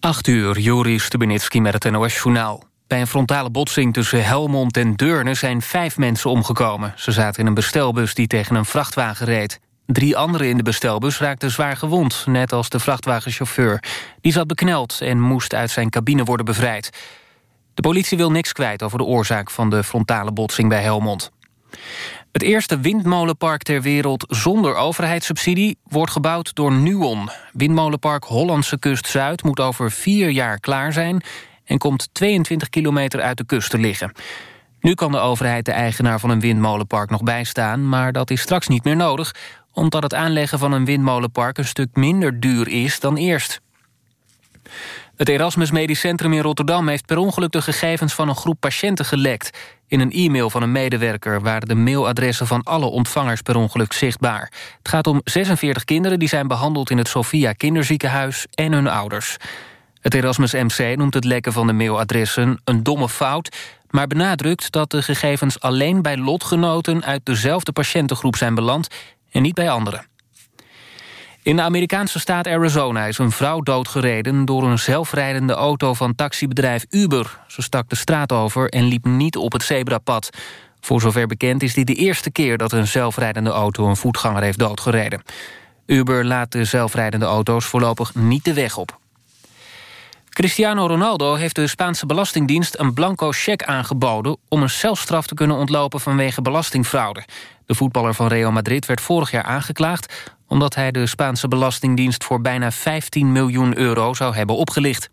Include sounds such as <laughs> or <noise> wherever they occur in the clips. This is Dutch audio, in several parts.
8 uur, Joris Stubenitski met het NOS-journaal. Bij een frontale botsing tussen Helmond en Deurne zijn vijf mensen omgekomen. Ze zaten in een bestelbus die tegen een vrachtwagen reed. Drie anderen in de bestelbus raakten zwaar gewond, net als de vrachtwagenchauffeur. Die zat bekneld en moest uit zijn cabine worden bevrijd. De politie wil niks kwijt over de oorzaak van de frontale botsing bij Helmond. Het eerste windmolenpark ter wereld zonder overheidssubsidie... wordt gebouwd door Nuon. Windmolenpark Hollandse Kust Zuid moet over vier jaar klaar zijn... en komt 22 kilometer uit de kust te liggen. Nu kan de overheid de eigenaar van een windmolenpark nog bijstaan... maar dat is straks niet meer nodig... omdat het aanleggen van een windmolenpark een stuk minder duur is dan eerst. Het Erasmus Medisch Centrum in Rotterdam heeft per ongeluk de gegevens van een groep patiënten gelekt. In een e-mail van een medewerker waren de mailadressen van alle ontvangers per ongeluk zichtbaar. Het gaat om 46 kinderen die zijn behandeld in het Sophia Kinderziekenhuis en hun ouders. Het Erasmus MC noemt het lekken van de mailadressen een domme fout... maar benadrukt dat de gegevens alleen bij lotgenoten uit dezelfde patiëntengroep zijn beland en niet bij anderen. In de Amerikaanse staat Arizona is een vrouw doodgereden... door een zelfrijdende auto van taxibedrijf Uber. Ze stak de straat over en liep niet op het zebrapad. Voor zover bekend is dit de eerste keer... dat een zelfrijdende auto een voetganger heeft doodgereden. Uber laat de zelfrijdende auto's voorlopig niet de weg op. Cristiano Ronaldo heeft de Spaanse Belastingdienst een blanco cheque aangeboden... om een celstraf te kunnen ontlopen vanwege belastingfraude. De voetballer van Real Madrid werd vorig jaar aangeklaagd omdat hij de Spaanse Belastingdienst voor bijna 15 miljoen euro zou hebben opgelicht.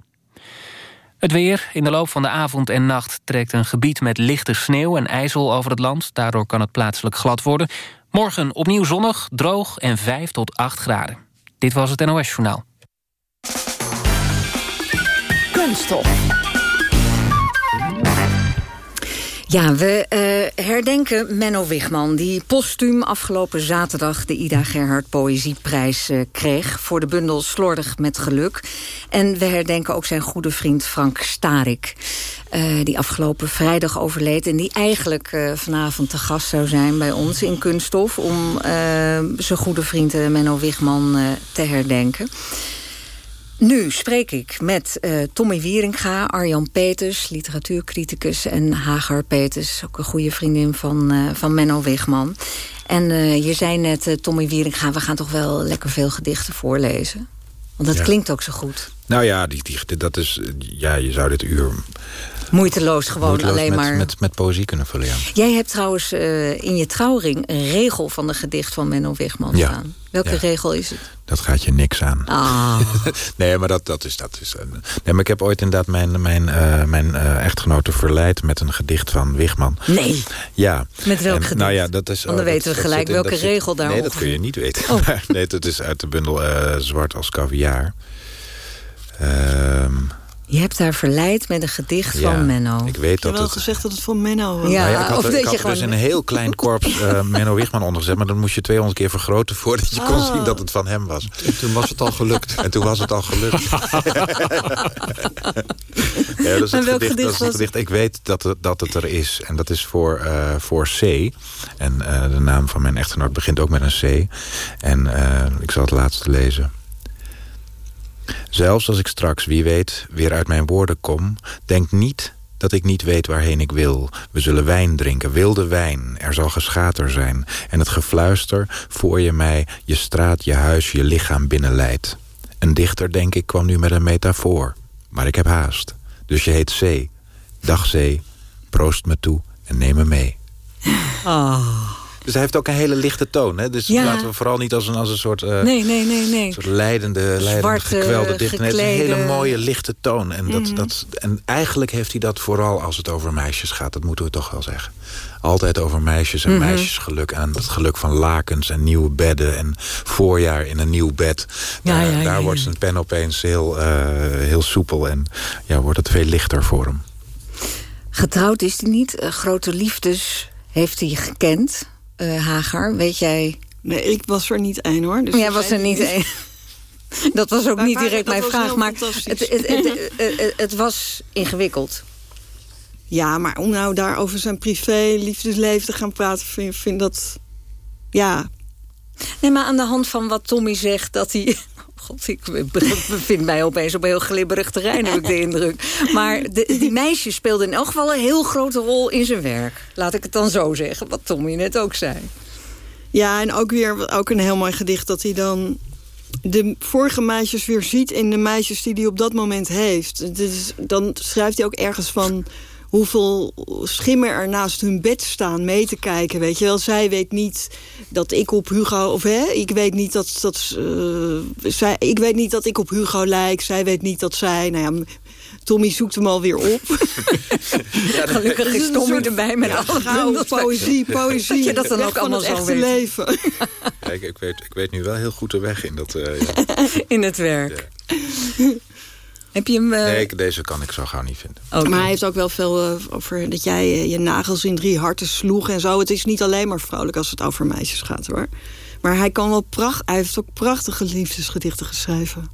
Het weer. In de loop van de avond en nacht trekt een gebied met lichte sneeuw en ijzel over het land. Daardoor kan het plaatselijk glad worden. Morgen opnieuw zonnig, droog en 5 tot 8 graden. Dit was het NOS Journaal. Kunststof. Ja, we uh, herdenken Menno Wigman... die postuum afgelopen zaterdag de Ida Gerhard Poëzieprijs uh, kreeg... voor de bundel Slordig met Geluk. En we herdenken ook zijn goede vriend Frank Starik... Uh, die afgelopen vrijdag overleed... en die eigenlijk vanavond te gast zou zijn bij ons in Kunststof... om zijn goede vriend Menno Wigman te herdenken. Nu spreek ik met uh, Tommy Wieringa, Arjan Peters, literatuurcriticus... en Hagar Peters, ook een goede vriendin van, uh, van Menno Wigman. En uh, je zei net, Tommy Wieringa, we gaan toch wel lekker veel gedichten voorlezen? Want dat ja. klinkt ook zo goed. Nou ja, die, die, dat is, ja, je zou dit uur Moeiteloos gewoon Moeiteloos alleen met, maar... Met, met poëzie kunnen vullen, ja. Jij hebt trouwens uh, in je trouwring een regel van de gedicht van Menno Wigman ja. staan. Welke ja. regel is het? Dat gaat je niks aan. Ah. <laughs> nee, maar dat, dat is... Dat is uh, nee, maar ik heb ooit inderdaad mijn, mijn, uh, mijn echtgenote verleid... met een gedicht van Wigman. Nee. Ja. Met welk en, gedicht? Nou ja, dat is, Want dan oh, weten dat, we gelijk welke regel daar Nee, dat kun je niet weten. Oh. <laughs> nee, dat is uit de bundel Zwart als caviar. Ehm... Je hebt haar verleid met een gedicht ja, van Menno. Ik weet Ik heb dat wel het... gezegd dat het van Menno was. Ja, nou ja, ik had, of dat ik je had er gewoon... dus een heel klein korps uh, <laughs> Menno Wigman ondergezet... maar dan moest je 200 keer vergroten <laughs> voordat je kon Ah. zien dat het van hem was. En toen was het al gelukt. En toen was het al gelukt. <laughs> ja, dat is En het welk gedicht, gedicht dat is het was gedicht. Ik weet dat het, dat het er is. En dat is voor, uh, voor C. En uh, de naam van mijn echtgenoot begint ook met een C. En uh, ik zal het laatste lezen. Zelfs als ik straks, wie weet, weer uit mijn woorden kom... denk niet dat ik niet weet waarheen ik wil. We zullen wijn drinken, wilde wijn. Er zal geschater zijn. En het gefluister voor je mij, je straat, je huis, je lichaam binnenleidt. Een dichter, denk ik, kwam nu met een metafoor. Maar ik heb haast. Dus je heet C. Dag C. Proost me toe en neem me mee. Oh. Dus hij heeft ook een hele lichte toon. Hè? Dus Ja. laten we vooral niet als een, als een soort, uh, Nee, nee, nee, nee. soort leidende, leidende Zwarte, gekwelde dichter. Nee, het is een hele mooie lichte toon. En, dat, Mhm. dat, en eigenlijk heeft hij dat vooral als het over meisjes gaat. Dat moeten we toch wel zeggen. Altijd over meisjes en Mhm. meisjesgeluk. En het geluk van lakens en nieuwe bedden. En voorjaar in een nieuw bed. Ja, daar ja, wordt zijn pen opeens heel, uh, heel soepel. En ja, wordt het veel lichter voor hem. Getrouwd is hij niet. Uh, grote liefdes heeft hij gekend. Uh, Hagar, weet jij... Nee, ik was er niet één hoor. Dus Jij ik was er niet één. <laughs> Dat was ook Maar niet direct mijn vraag. Maar het, fantastisch. het, het, het, het- het was ingewikkeld. Ja, maar om nou daar over zijn privé liefdesleven te gaan praten... vind, vind dat... Ja, Nee, maar aan de hand van wat Tommy zegt... dat hij God, ik bevind mij opeens op een heel glibberig terrein, heb ik de indruk. Maar de, die meisjes speelden in elk geval een heel grote rol in zijn werk. Laat ik het dan zo zeggen, wat Tommy net ook zei. Ja, en ook weer ook een heel mooi gedicht dat hij dan de vorige meisjes weer ziet in de meisjes die hij op dat moment heeft. Dus dan schrijft hij ook ergens van hoeveel schimmen er naast hun bed staan mee te kijken. Weet je wel, zij weet niet dat ik op Hugo... of hè, ik weet niet dat, dat uh, zij, ik weet niet dat ik op Hugo lijk. Zij weet niet dat zij... Nou ja, Tommy zoekt hem alweer op. <laughs> Ja, Gelukkig is Tommy erbij met ja, alle poëzie, poëzie. Dat je dat dan ook allemaal zo weet. leven. Kijk, ik weet, ik weet nu wel heel goed de weg in, dat, uh, <laughs> in het werk. Heb je hem... Uh... Nee, deze kan ik zo gauw niet vinden. Maar hij heeft ook wel veel uh, over dat jij je nagels in drie harten sloeg en zo. Het is niet alleen maar vrolijk als het over meisjes gaat, hoor. Maar hij kan wel pracht, hij heeft ook prachtige liefdesgedichten geschreven.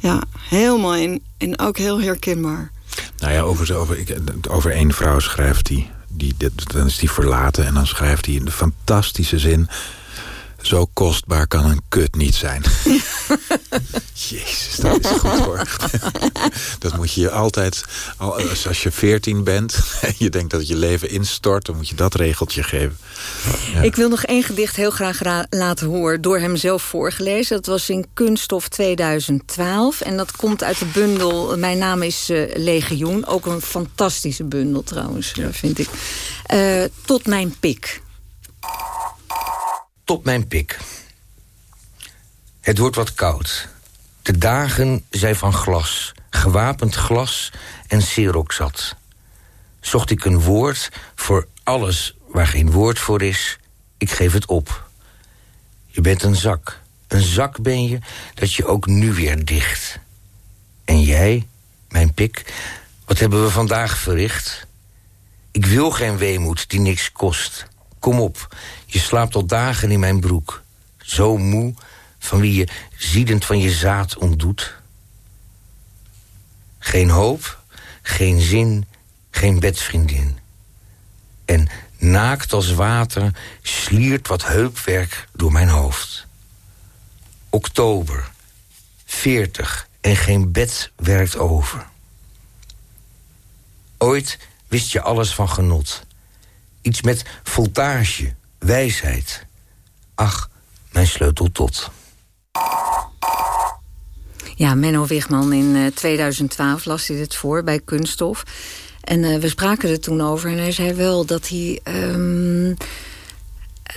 Ja, heel mooi en, en ook heel herkenbaar. Nou ja, over, over, ik, over één vrouw schrijft hij. Die, dan is die verlaten en dan schrijft hij in de fantastische zin... Zo kostbaar kan een kut niet zijn. <laughs> Jezus, dat is goed hoor. <laughs> dat moet je je altijd, als je veertien bent... en je denkt dat je leven instort... dan moet je dat regeltje geven. Ik wil nog één gedicht heel graag laten horen... door hem zelf voorgelezen. Dat was in Kunststof 2012. En dat komt uit de bundel... Mijn naam is uh, Legioen. Ook een fantastische bundel trouwens, vind ik. Uh, tot mijn pik tot mijn pik. Het wordt wat koud. De dagen zijn van glas, gewapend glas en sirox zat. Zocht ik een woord voor alles waar geen woord voor is, ik geef het op. Je bent een zak, een zak ben je, dat je ook nu weer dicht. En jij, mijn pik, wat hebben we vandaag verricht? Ik wil geen weemoed die niks kost. Kom op, je slaapt al dagen in mijn broek. Zo moe, van wie je ziedend van je zaad ontdoet. Geen hoop, geen zin, geen bedvriendin. En naakt als water sliert wat heupwerk door mijn hoofd. Oktober, veertig en geen bed werkt over. Ooit wist je alles van genot. Iets met voltage, wijsheid. Ach, mijn sleutel tot. Ja, Menno Wigman in 2012 eh, las hij dit voor bij Kunststof. En uh, we spraken er toen over en hij zei wel dat hij... Um,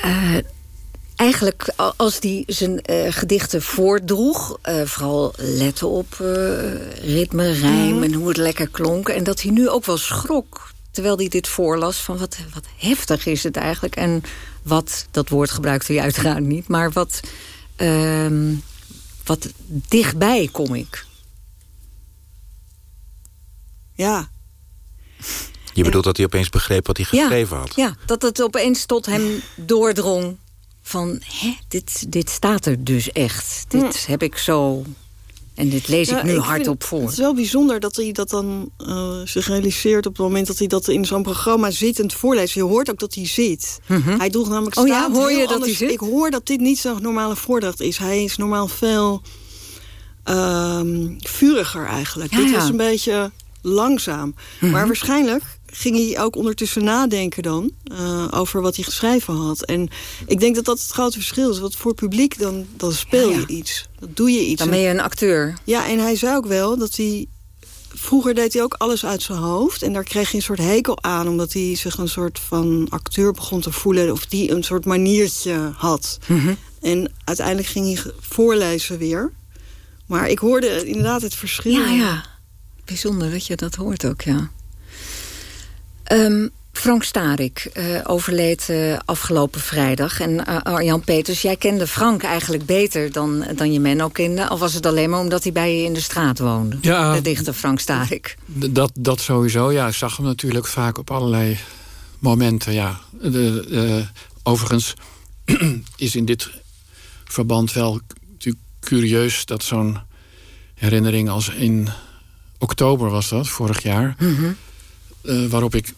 uh, eigenlijk als hij zijn uh, gedichten voordroeg... vooral letten op ritme, rijm mhm. en hoe het lekker klonk... en dat hij nu ook wel schrok terwijl hij dit voorlas... van wat, wat heftig is het eigenlijk. En wat, dat woord gebruikte hij uiteraard niet... maar wat, uh, wat dichtbij kom ik. Ja. Je bedoelt dat hij opeens begreep wat hij geschreven had? Ja, dat het opeens tot hem doordrong van... Hè, dit, dit staat er dus echt. Dit heb ik zo en dit lees ik nu hardop voor. Het is wel bijzonder dat hij dat dan uh, zich realiseert... op het moment dat hij dat in zo'n programma zittend voorleest. Je hoort ook dat hij zit. Mhm. Hij droeg namelijk oh, ja, hoor je dat hij zit? Ik hoor dat dit niet zo'n normale voordracht is. Hij is normaal veel uh, vuriger eigenlijk. dit was een beetje langzaam. Mhm. Maar waarschijnlijk ging hij ook ondertussen nadenken dan... Uh, over wat hij geschreven had. En ik denk dat dat het grote verschil is. Want voor publiek, dan, dan speel je iets. Dan doe je iets. Dan ben je een acteur. Ja, en hij zei ook wel dat hij... Vroeger deed hij ook alles uit zijn hoofd. En daar kreeg hij een soort hekel aan. Omdat hij zich een soort van acteur begon te voelen. Of die een soort maniertje had. Mhm. En uiteindelijk ging hij voorlezen weer. Maar ik hoorde inderdaad het verschil. Ja, ja. Bijzonder dat je dat hoort ook, ja. Um, Frank Starik uh, overleed uh, afgelopen vrijdag. En uh, Arjan Peters, jij kende Frank eigenlijk beter dan, dan je Menno kende. Of was het alleen maar omdat hij bij je in de straat woonde? Ja, de dichter Frank Starik. Dat, dat sowieso, ja. Ik zag hem natuurlijk vaak op allerlei momenten, ja. De, overigens <clears throat> is in dit verband wel natuurlijk curieus... dat zo'n herinnering als in oktober was dat, vorig jaar... Mm uh, waarop ik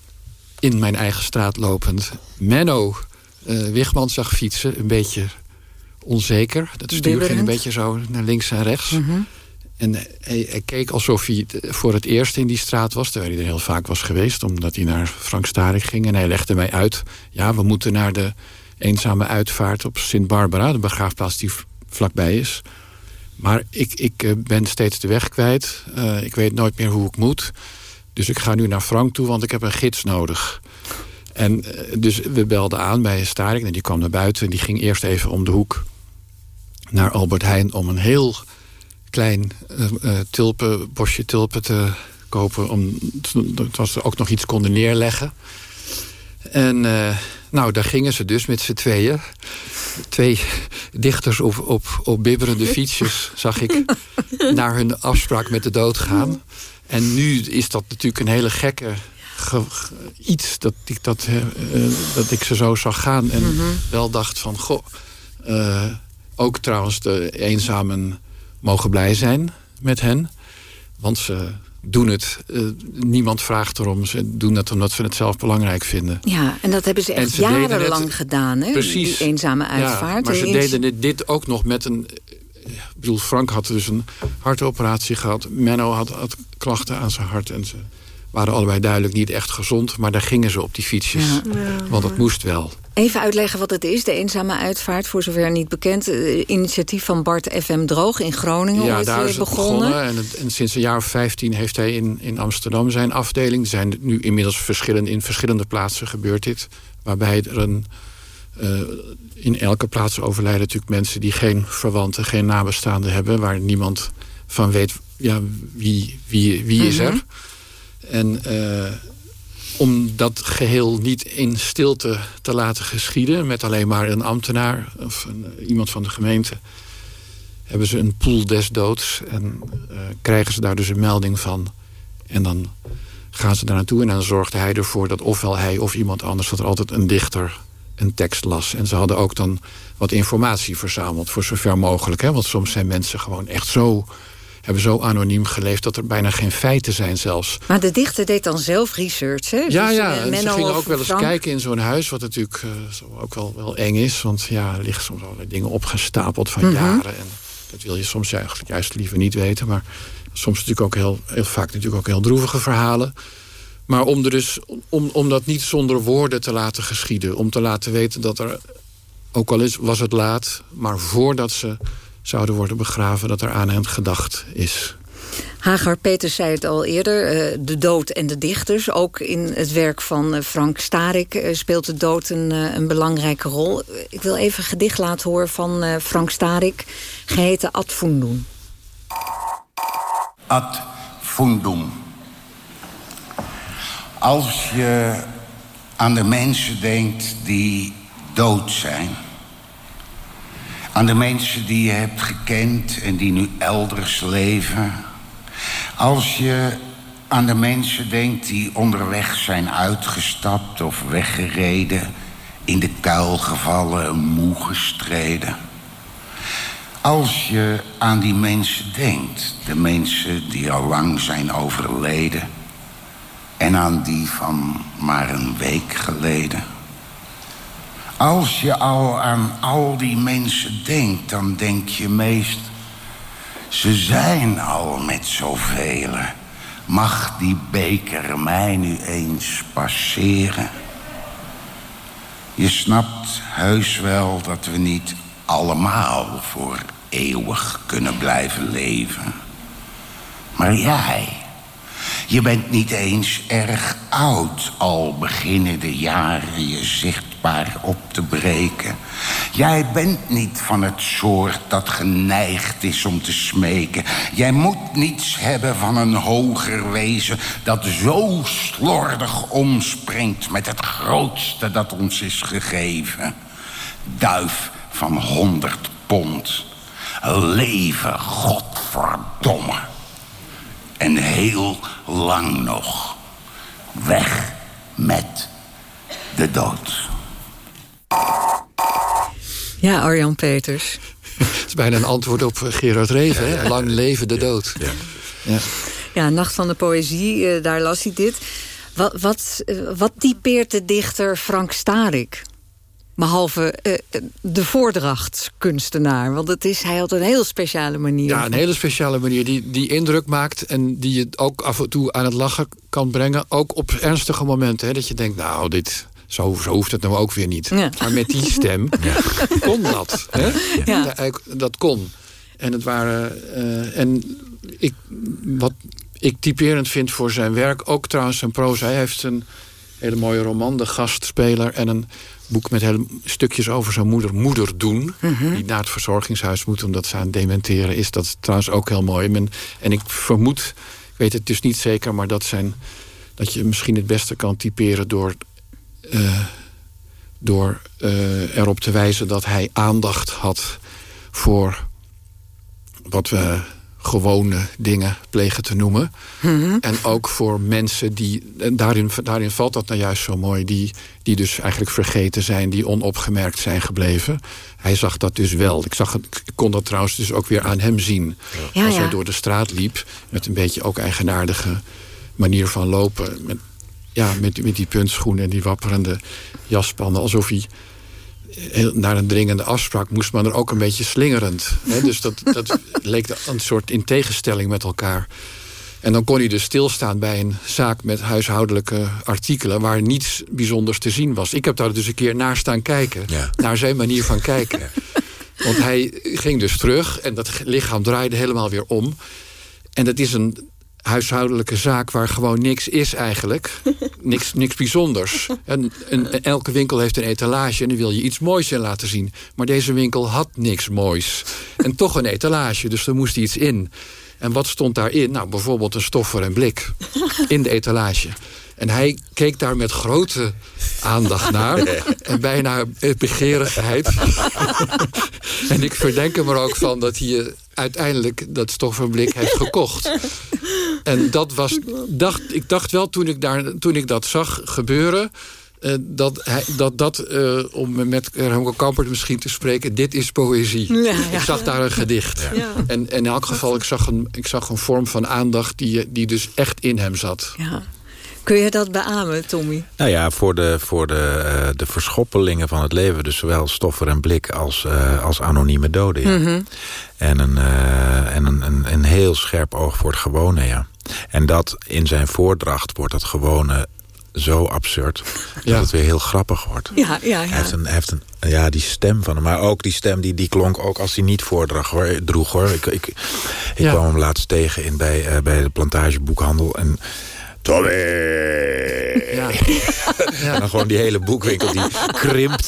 in mijn eigen straat lopend Menno uh, Wigman zag fietsen. Een beetje onzeker. Dat stuur ging een beetje zo naar links en rechts. Mhm. En hij, keek alsof hij voor het eerst in die straat was... terwijl hij er heel vaak was geweest... omdat hij naar Frank Starik ging. En hij legde mij uit... ja, we moeten naar de eenzame uitvaart op Sint Barbara... de begraafplaats die vlakbij is. Maar ik, ik eh, ben steeds de weg kwijt. Uh, ik weet nooit meer hoe ik moet. Dus ik ga nu naar Frank toe, want ik heb een gids nodig. En uh, dus we belden aan bij Starik. En die kwam naar buiten en die ging eerst even om de hoek... naar Albert Heijn om een heel klein uh, tulpen, bosje tulpen te kopen. Om, dat ze ook nog iets konden neerleggen. En uh, nou, daar gingen ze dus met z'n tweeën. Twee dichters op, op, op bibberende <laughs> fietsjes zag ik naar hun afspraak met de dood gaan. En nu is dat natuurlijk een hele gekke iets dat ik, dat, uh, dat ik ze zo zag gaan. En mhm. wel dacht van, goh, ook trouwens de eenzamen mogen blij zijn met hen. Want ze doen het. Uh, niemand vraagt erom. Ze doen het omdat ze het zelf belangrijk vinden. Ja, en dat hebben ze echt jarenlang gedaan, hè? Precies. Die eenzame uitvaart. Ja, maar ze deden dit ook nog met een... Ik bedoel, Frank had dus een hartoperatie gehad. Menno had, had klachten aan zijn hart. En ze waren allebei duidelijk niet echt gezond. Maar daar gingen ze op die fietsjes. Want het moest wel. Even uitleggen wat het is, de eenzame uitvaart, voor zover niet bekend. Uh, initiatief van Bart FM Droog in Groningen ja, daar is begonnen. begonnen. En, en, sinds een jaar of 15 heeft hij in, in Amsterdam zijn afdeling. Er zijn nu inmiddels verschillende, in verschillende plaatsen gebeurt dit. Waarbij er een, uh, in elke plaats overlijden natuurlijk mensen... die geen verwanten, geen nabestaanden hebben... waar niemand van weet ja, wie, wie, wie is er. Mhm. En... Uh, om dat geheel niet in stilte te laten geschieden... met alleen maar een ambtenaar of een, eh, iemand van de gemeente... hebben ze een pool des doods en uh, krijgen ze daar dus een melding van. En dan gaan ze daar naartoe en dan zorgde hij ervoor... dat ofwel hij of iemand anders, dat er altijd een dichter een tekst las. En ze hadden ook dan wat informatie verzameld, voor zover mogelijk. Hè? Want soms zijn mensen gewoon echt zo hebben zo anoniem geleefd dat er bijna geen feiten zijn zelfs. Maar de dichter deed dan zelf research, hè? Ja, dus, ja. En ze gingen ook wel eens kijken in zo'n huis... wat natuurlijk uh, ook wel, wel eng is. Want ja, er liggen soms allerlei dingen opgestapeld van mhm. jaren. En dat wil je soms juist, juist liever niet weten. Maar soms natuurlijk ook heel, heel vaak natuurlijk ook heel droevige verhalen. Maar om, er dus, om, om dat niet zonder woorden te laten geschieden. Om te laten weten dat er, ook al is, was het laat... maar voordat ze zouden worden begraven... dat er aan hen gedacht is. Hagar Peters zei het al eerder, eh, de dood en de dichters. Ook in het werk van eh, Frank Starik eh, speelt de dood een, een belangrijke rol. Ik wil even een gedicht laten horen van Frank Starik, geheten Ad Fundum. Ad Fundum. Als je aan de mensen denkt die dood zijn aan de mensen die je hebt gekend en die nu elders leven. Als je aan de mensen denkt die onderweg zijn uitgestapt of weggereden, in de kuil gevallen, moe gestreden. Als je aan die mensen denkt, de mensen die al lang zijn overleden, en aan die van maar een week geleden. Als je al aan al die mensen denkt, dan denk je meest... ze zijn al met zoveel. Mag die beker mij nu eens passeren? Je snapt heus wel dat we niet allemaal voor eeuwig kunnen blijven leven. Maar jij, je bent niet eens erg oud, al beginnen de jaren je zicht op te breken. Jij bent niet van het soort dat geneigd is om te smeken. Jij moet niets hebben van een hoger wezen... dat zo slordig omspringt met het grootste dat ons is gegeven. Duif van honderd pond. Leven, godverdomme. En heel lang nog. Weg met de dood. Ja, Arjan Peters. <laughs> Het is bijna een antwoord op eh, Gerard Reven. Lang leven de dood. Ja. ja. Nacht van de Poëzie, eh, daar las hij dit. Wat, wat, eh, wat typeert de dichter Frank Starik? Behalve uh, de voordrachtskunstenaar. Want het is, hij had een heel speciale manier. Ja, een hele speciale manier die, die indruk maakt... en die je ook af en toe aan het lachen kan brengen. Ook op ernstige momenten. Hè, dat je denkt, nou, dit, zo, zo hoeft het nou ook weer niet. Maar met die stem <laughs> kon dat. Hè? Ja. Dat kon. En het waren... Uh, en ik, wat ik typerend vind voor zijn werk... ook trouwens zijn proza. Hij heeft een hele mooie roman, De Gastspeler... en een boek met hele stukjes over zijn moeder, Moeder Doen... Mhm. die naar het verzorgingshuis moet omdat ze aan het dementeren is. Dat is trouwens ook heel mooi. En, en ik vermoed, ik weet het dus niet zeker... maar dat, zijn, dat je misschien het beste kan typeren door... Uh, door uh, erop te wijzen dat hij aandacht had voor wat we gewone dingen plegen te noemen. Mhm. En ook voor mensen die, daarin, daarin valt dat nou juist zo mooi... Die, die dus eigenlijk vergeten zijn, die onopgemerkt zijn gebleven. Hij zag dat dus wel. Ik, zag, ik kon dat trouwens dus ook weer aan hem zien. Als hij door de straat liep, met een beetje ook eigenaardige manier van lopen... Met, ja, met, met die puntschoenen en die wapperende jaspannen... alsof hij naar een dringende afspraak moest, maar er ook een beetje slingerend. Hè? <laughs> Dus dat, dat leek een soort in tegenstelling met elkaar. En dan kon hij dus stilstaan bij een zaak met huishoudelijke artikelen... waar niets bijzonders te zien was. Ik heb daar dus een keer naar staan kijken. Naar zijn manier van kijken. <laughs> Want hij ging dus terug en dat lichaam draaide helemaal weer om. En dat is een huishoudelijke zaak waar gewoon niks is eigenlijk. <laughs> niks, niks bijzonders. En, en, elke winkel heeft een etalage en dan wil je iets moois in laten zien. Maar deze winkel had niks moois. En toch een etalage, dus er moest iets in. En wat stond daarin? Nou, bijvoorbeeld een stoffer en blik in de etalage. En hij keek daar met grote aandacht naar. <laughs> En bijna begeerigheid. <laughs> en ik verdenk hem er ook van dat hij uiteindelijk dat stofferblik heeft <laughs> gekocht. En dat was, dacht, ik dacht wel toen ik, daar, toen ik dat zag gebeuren... Uh, dat, hij, dat, dat uh, om met Remco Kampert misschien te spreken... dit is poëzie. Ja, ja. Ik zag daar een gedicht. Ja. En, en, in elk geval, ik zag een, ik zag een vorm van aandacht... die, die dus echt in hem zat. Ja. Kun je dat beamen, Tommy? Nou ja, voor de, voor de, uh, de verschoppelingen van het leven... dus zowel stoffer en blik als, uh, als anonieme doden. Ja. Mm -hmm. En, een, uh, en een, een, een, heel scherp oog voor het gewone, ja. En dat in zijn voordracht wordt dat gewone zo absurd... <laughs> Ja. dat het weer heel grappig wordt. Ja, ja, ja. Hij heeft, een, hij heeft een, ja, die stem van hem. Maar ook die stem die, die klonk ook als hij niet voordrag, hoor, droeg. Hoor. Ik, ik, ik ja. kwam hem laatst tegen in, bij, uh, bij de plantageboekhandel... en Tommy! Ja. <laughs> ja. En dan gewoon die hele boekwinkel die krimpt.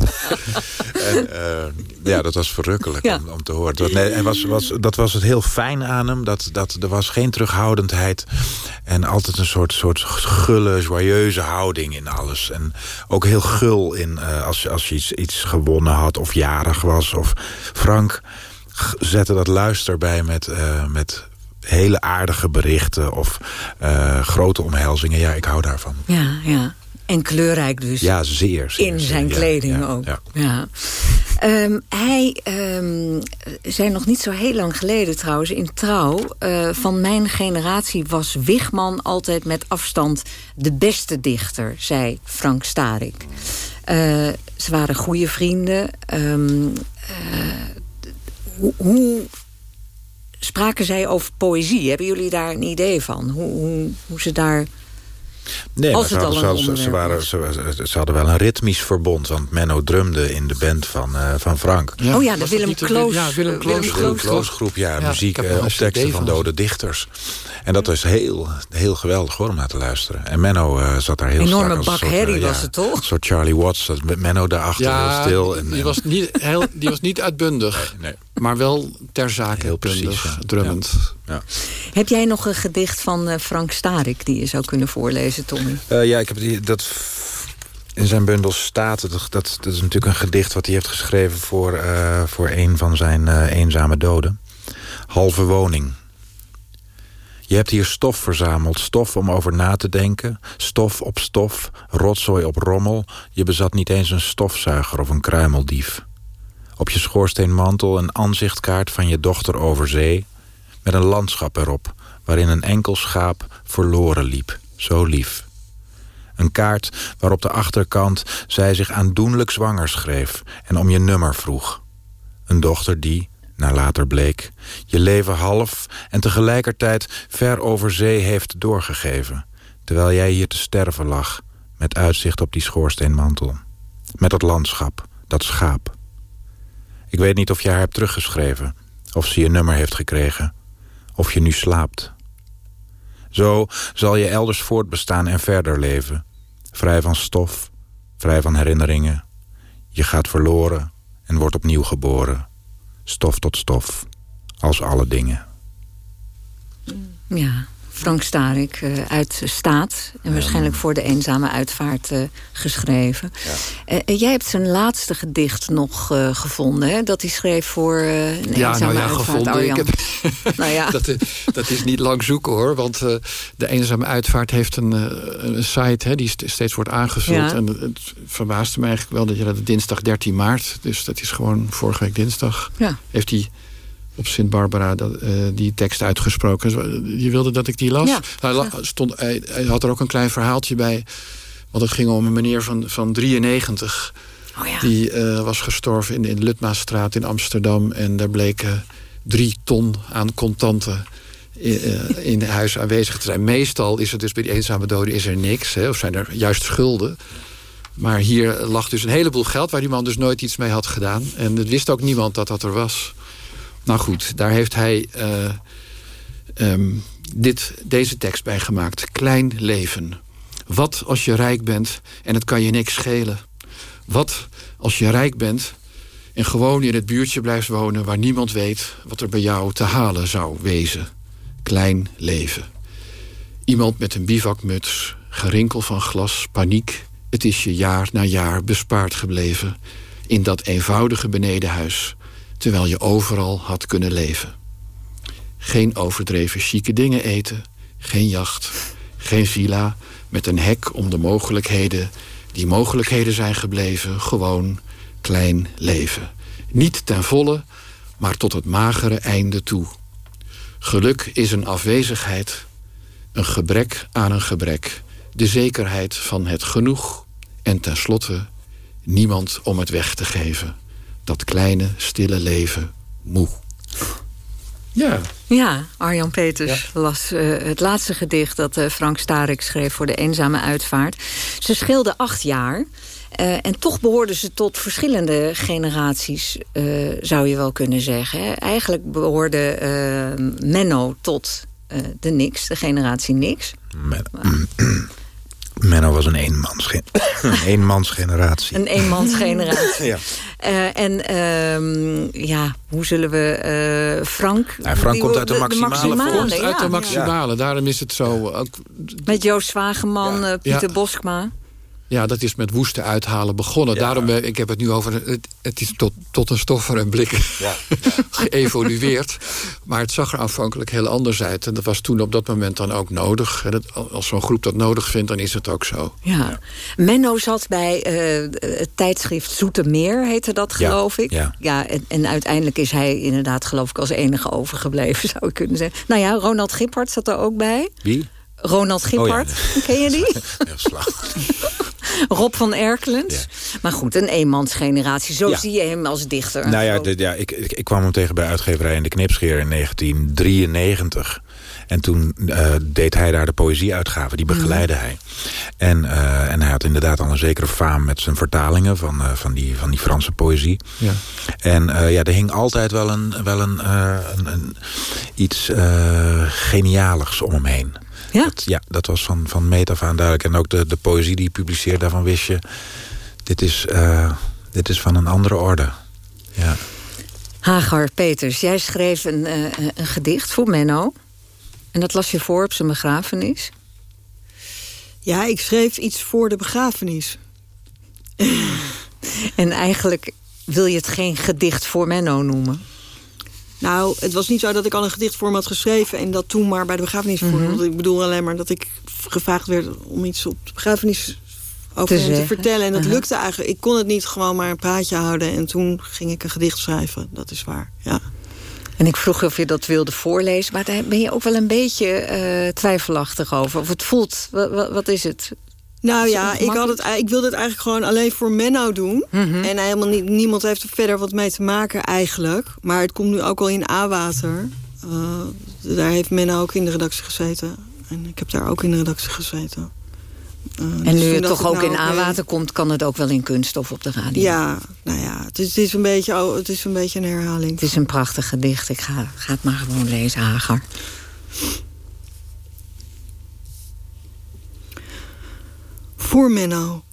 en, uh, ja, dat was verrukkelijk ja. om, om, te horen. Dat, nee, en was, was, dat was het heel fijn aan hem. Dat, dat, er was geen terughoudendheid. En altijd een soort, soort gulle, joyeuze houding in alles. En ook heel gul in uh, als, als je iets, iets gewonnen had of jarig was. Of Frank zette dat luister bij met, uh, met hele aardige berichten of uh, grote omhelzingen. Ja, ik hou daarvan. Ja, ja. En kleurrijk dus. Ja, zeer. zeer in zijn kleding ja, ook. Ja. ja. Um, hij um, zei nog niet zo heel lang geleden trouwens in Trouw... Uh, van mijn generatie was Wigman altijd met afstand de beste dichter... zei Frank Starik. Uh, ze waren goede vrienden. Um, hoe spraken zij over poëzie? Hebben jullie daar een idee van? Hoe, hoe, hoe ze daar... Nee, Als maar ze, hadden, ze, waren, ze, ze, hadden wel een ritmisch verbond. Want Menno drumde in de band van, uh, van Frank. Ja, oh ja, de Willem Kloos. Ja, Willem Kloos. Willem Kloos groep, ja. ja muziek uh, op teksten van dode dichters. En dat was heel, heel geweldig hoor, om naar te luisteren. En Menno uh, zat daar heel Enorme bak herrie was het toch? Een soort Charlie Watts, dat met Menno daarachter ja, heel stil. En, die, was niet heel, die was niet uitbundig. Nee, nee. Maar wel ter zake heel precies, ja. drummend. Ja. Heb jij nog een gedicht van uh, Frank Starik... die je zou kunnen voorlezen, Tommy? Uh, ja, ik heb die, dat in zijn bundel staat. Dat, dat, dat, is natuurlijk een gedicht wat hij heeft geschreven... voor, uh, voor een van zijn eenzame doden. Halve woning. Je hebt hier stof verzameld, stof om over na te denken... stof op stof, rotzooi op rommel. Je bezat niet eens een stofzuiger of een kruimeldief. Op je schoorsteenmantel een aanzichtkaart van je dochter over zee... met een landschap erop, waarin een enkel schaap verloren liep, zo lief. Een kaart waarop de achterkant zij zich aandoenlijk zwanger schreef... en om je nummer vroeg. Een dochter die, naar later bleek, je leven half... en tegelijkertijd ver over zee heeft doorgegeven... terwijl jij hier te sterven lag, met uitzicht op die schoorsteenmantel. Met dat landschap, dat schaap. Ik weet niet of je haar hebt teruggeschreven... of ze je nummer heeft gekregen... of je nu slaapt... Zo zal je elders voortbestaan en verder leven. Vrij van stof, vrij van herinneringen. Je gaat verloren en wordt opnieuw geboren. Stof tot stof, als alle dingen. Ja, Frank Starik uh, uit Staat. En waarschijnlijk voor de eenzame uitvaart uh, geschreven. Ja. Uh, jij hebt zijn laatste gedicht nog gevonden. Hè? Dat hij schreef voor een ja, eenzame nou ja, uitvaart. Gevonden. Ik heb, nou ja. <laughs> dat, dat, is niet lang zoeken hoor. Want de eenzame uitvaart heeft een, een site hè, die steeds wordt aangevuld. Ja. En het verbaasde me eigenlijk wel dat je dat dinsdag 13 maart... dus dat is gewoon vorige week dinsdag... heeft hij op Sint Barbara dat, uh, die tekst uitgesproken. Je wilde dat ik die las? Ja. Hij, stond, hij, hij, had er ook een klein verhaaltje bij. Want het ging om een meneer van, van 93. Oh ja. Die uh, was gestorven in, in de Lutmaasstraat in Amsterdam. En daar bleken drie ton aan contanten in, uh, in huis aanwezig te zijn. Meestal is het dus bij die eenzame doden is er niks. Hè, of zijn er juist schulden. Maar hier lag dus een heleboel geld... waar die man dus nooit iets mee had gedaan. En het wist ook niemand dat dat er was. Nou goed, daar heeft hij uh, um, dit, deze tekst bij gemaakt. Klein leven. Wat als je rijk bent en het kan je niks schelen? Wat als je rijk bent en gewoon in het buurtje blijft wonen... waar niemand weet wat er bij jou te halen zou wezen? Klein leven. Iemand met een bivakmuts, gerinkel van glas, paniek. Het is je jaar na jaar bespaard gebleven... in dat eenvoudige benedenhuis terwijl je overal had kunnen leven. Geen overdreven chique dingen eten, geen jacht, geen villa... met een hek om de mogelijkheden die mogelijkheden zijn gebleven... gewoon klein leven. Niet ten volle, maar tot het magere einde toe. Geluk is een afwezigheid, een gebrek aan een gebrek... de zekerheid van het genoeg en tenslotte niemand om het weg te geven dat kleine, stille leven moe. Ja. Ja, Arjan Peters ja. las uh, het laatste gedicht... dat uh, Frank Starik schreef voor de eenzame uitvaart. Ze scheelde acht jaar... Uh, en toch behoorden ze tot verschillende generaties, zou je wel kunnen zeggen. Hè? Eigenlijk behoorde Menno tot de niks, de generatie niks. Men <clears throat> Menno was een eenmans, <coughs> een eenmansgeneratie. Een eenmansgeneratie. <laughs> ja. Uh, en uh, ja, hoe zullen we... Uh, Frank... Ja, Frank die, komt uit de, de maximale. De maximale komt ja, uit de maximale, ja. daarom is het zo... Ook, Met Joost Zwageman, Pieter Boskma. Ja, dat is met woeste uithalen begonnen. Ja. Daarom, ik heb het nu over... Het, het is tot, tot een stoffer en blik ja. <laughs> geëvolueerd. Maar het zag er aanvankelijk heel anders uit. En dat was toen op dat moment dan ook nodig. En dat, als zo'n groep dat nodig vindt, dan is het ook zo. Ja. ja. Menno zat bij uh, het tijdschrift Zoetermeer, heette dat, geloof ik. Ja. ja en, en, uiteindelijk is hij inderdaad, geloof ik, als enige overgebleven, <laughs> zou ik kunnen zeggen. Nou ja, Ronald Gippard zat er ook bij. Wie? Ronald Gippard, oh ja. <laughs> ken je die? <laughs> Rob van Erkelens. Ja. Maar goed, een eenmansgeneratie. Zo ja. zie je hem als dichter. Nou ja, de, ja ik, ik, ik, kwam hem tegen bij uitgeverij in de Knipscheer in 1993. En toen uh, deed hij daar de poëzieuitgave, die begeleidde mm. hij. En, uh, en hij had inderdaad al een zekere faam met zijn vertalingen van, uh, van, die, van die Franse poëzie. Ja. En ja, er hing altijd wel, een, wel een, een, een iets genialigs om hem heen. Ja? Dat, ja, dat was van, van meet af aan duidelijk. En ook de, de poëzie die hij publiceert, daarvan wist je... dit is, dit is van een andere orde. Ja. Hagar Peters, jij schreef een, een gedicht voor Menno. En dat las je voor op zijn begrafenis. Ja, ik schreef iets voor de begrafenis. <laughs> en eigenlijk wil je het geen gedicht voor Menno noemen? Nou, het was niet zo dat ik al een gedicht voor me had geschreven... en dat toen maar bij de begrafenis mm -hmm. Ik bedoel alleen maar dat ik gevraagd werd om iets op de begrafenis over te hem te vertellen. En dat uh -huh. lukte eigenlijk. Ik kon het niet gewoon maar een praatje houden. En toen ging ik een gedicht schrijven. Dat is waar, ja. En ik vroeg of je dat wilde voorlezen. Maar daar ben je ook wel een beetje uh, twijfelachtig over. Of het voelt, wat, wat is het? Nou ja, ik, had het, ik wilde het eigenlijk gewoon alleen voor Menno doen. Mhm. En helemaal niet, niemand heeft er verder wat mee te maken eigenlijk. Maar het komt nu ook al in A-water. Uh, daar heeft Menno ook in de redactie gezeten. En ik heb daar ook in de redactie gezeten. Uh, en dus nu het toch ook nou in A-water komt... kan het ook wel in kunststof op de radio? Ja, nou ja, het is, het is, een, beetje, oh, het is een beetje een herhaling. Het is een prachtig gedicht. Ik ga, ga het maar gewoon lezen, Hager. Voor Menno.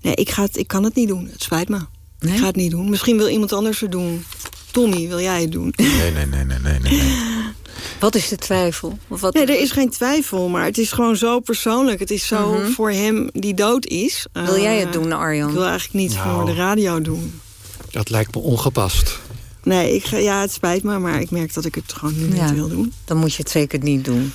Nee, ik, ga het, ik kan het niet doen. Het spijt me. Nee? Ik ga het niet doen. Misschien wil iemand anders het doen. Tommy, wil jij het doen? Nee, nee, nee, nee, nee. nee. <laughs> Wat is de twijfel? Of wat... Nee, er is geen twijfel, maar het is gewoon zo persoonlijk. Het is zo mm -hmm. voor hem die dood is. Wil jij het doen, Arjan? Ik wil eigenlijk niet nou, voor de radio doen. Dat lijkt me ongepast. Nee, ik ga, ja, het spijt me, maar ik merk dat ik het gewoon nu ja, niet wil doen. Dan moet je het zeker niet doen.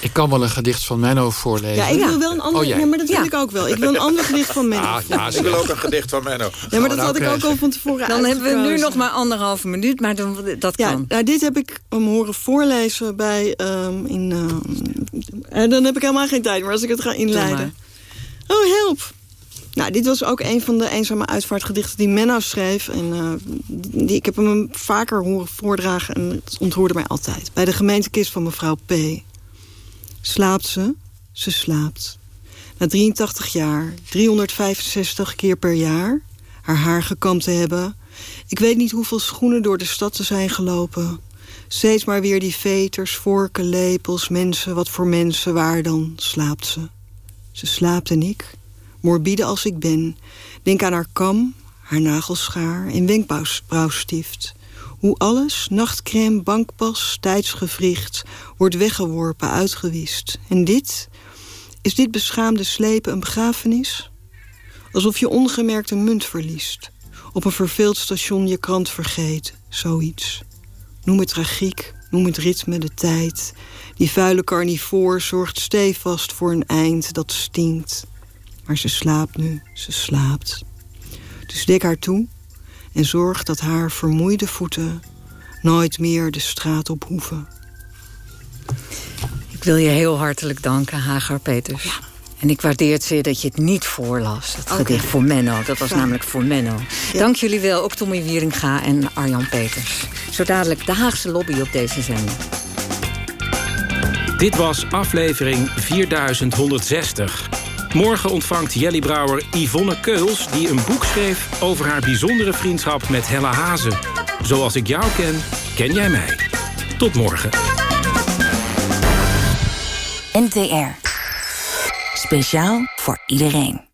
Ik kan wel een gedicht van Menno voorlezen. Ja, ik wil wel een ander... Oh, ja, maar dat wil ja. ik ook wel. Ik wil een <laughs> ander gedicht van Menno. Ah, ja, ik wil ook een gedicht van Menno. Ja, maar dat had ik ook al van tevoren Dan hebben we nu nog maar anderhalve minuut, maar dan, dat ja, kan. Nou, dit heb ik hem horen voorlezen bij... Um, in, um, en dan heb ik helemaal geen tijd, maar als ik het ga inleiden... Oh, help! Nou, dit was ook een van de eenzame uitvaartgedichten die Menno schreef. En, uh, die, ik heb hem vaker horen voordragen en het ontroerde mij altijd. Bij de gemeentekist van mevrouw P. Slaapt ze? Ze slaapt. Na 83 jaar, 365 keer per jaar, haar haar gekamd te hebben. Ik weet niet hoeveel schoenen door de stad te zijn gelopen. Steeds maar weer die veters, vorken, lepels, mensen, wat voor mensen, waar dan slaapt ze. Ze slaapt en ik morbide als ik ben. Denk aan haar kam, haar nagelschaar en wenkbrauwstift. Hoe alles, nachtcrème, bankpas, tijdsgevricht... wordt weggeworpen, uitgewist. En dit? Is dit beschaamde slepen een begrafenis? Alsof je ongemerkt een munt verliest. Op een verveeld station je krant vergeet. Zoiets. Noem het tragiek, noem het ritme, de tijd. Die vuile carnivoor zorgt stevast voor een eind dat stinkt. Maar ze slaapt nu, ze slaapt. Dus dek haar toe en zorg dat haar vermoeide voeten... nooit meer de straat op hoeven. Ik wil je heel hartelijk danken, Hagar Peters. Ja. En ik waardeer het zeer dat je het niet voorlas. Het okay. gedicht voor Menno. Dat was ja. namelijk voor Menno. Ja. Dank jullie wel, ook Tommy Wieringa en Arjan Peters. Zo dadelijk de Haagse lobby op deze zender. Dit was aflevering 4160. Morgen ontvangt Jelly Brouwer Yvonne Keuls... die een boek schreef over haar bijzondere vriendschap met Hella Hazen. Zoals ik jou ken, ken jij mij. Tot morgen. NTR. Speciaal voor iedereen.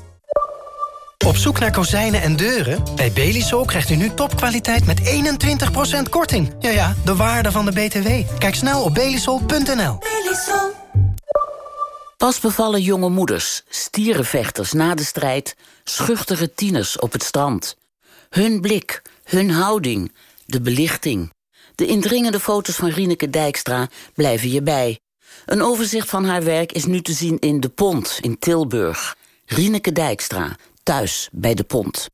Op zoek naar kozijnen en deuren? Bij Belisol krijgt u nu topkwaliteit met 21% korting. Ja ja, de waarde van de BTW. Kijk snel op belisol.nl. Belisol. Pas bevallen jonge moeders, stierenvechters na de strijd... schuchtere tieners op het strand. Hun blik, hun houding, de belichting. De indringende foto's van Rieneke Dijkstra blijven je bij. Een overzicht van haar werk is nu te zien in De Pont in Tilburg. Rieneke Dijkstra, thuis bij De Pont.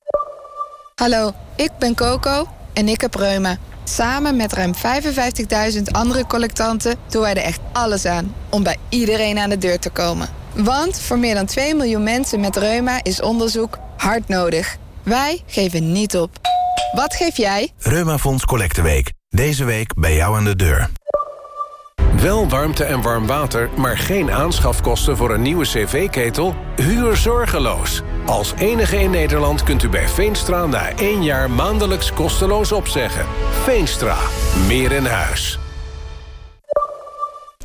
Hallo, ik ben Coco en ik heb reuma. Samen met ruim 55.000 andere collectanten doen wij er echt alles aan... om bij iedereen aan de deur te komen. Want voor meer dan 2 miljoen mensen met reuma is onderzoek hard nodig. Wij geven niet op. Wat geef jij? Reumafonds Collecteweek. Deze week bij jou aan de deur. Wel warmte en warm water, maar geen aanschafkosten voor een nieuwe cv-ketel? Huur zorgeloos. Als enige in Nederland kunt u bij Veenstra na één jaar maandelijks kosteloos opzeggen. Veenstra. Meer in huis.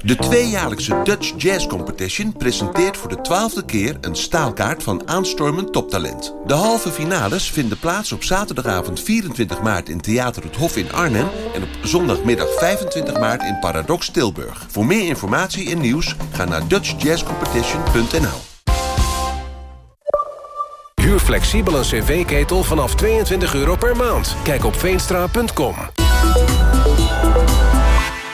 De tweejaarlijkse Dutch Jazz Competition presenteert voor de twaalfde keer een staalkaart van aanstormend toptalent. De halve finales vinden plaats op zaterdagavond 24 maart in Theater het Hof in Arnhem en op zondagmiddag 25 maart in Paradox Tilburg. Voor meer informatie en nieuws ga naar dutchjazzcompetition.nl. Huur flexibel een cv-ketel vanaf 22 euro per maand. Kijk op veenstra.com.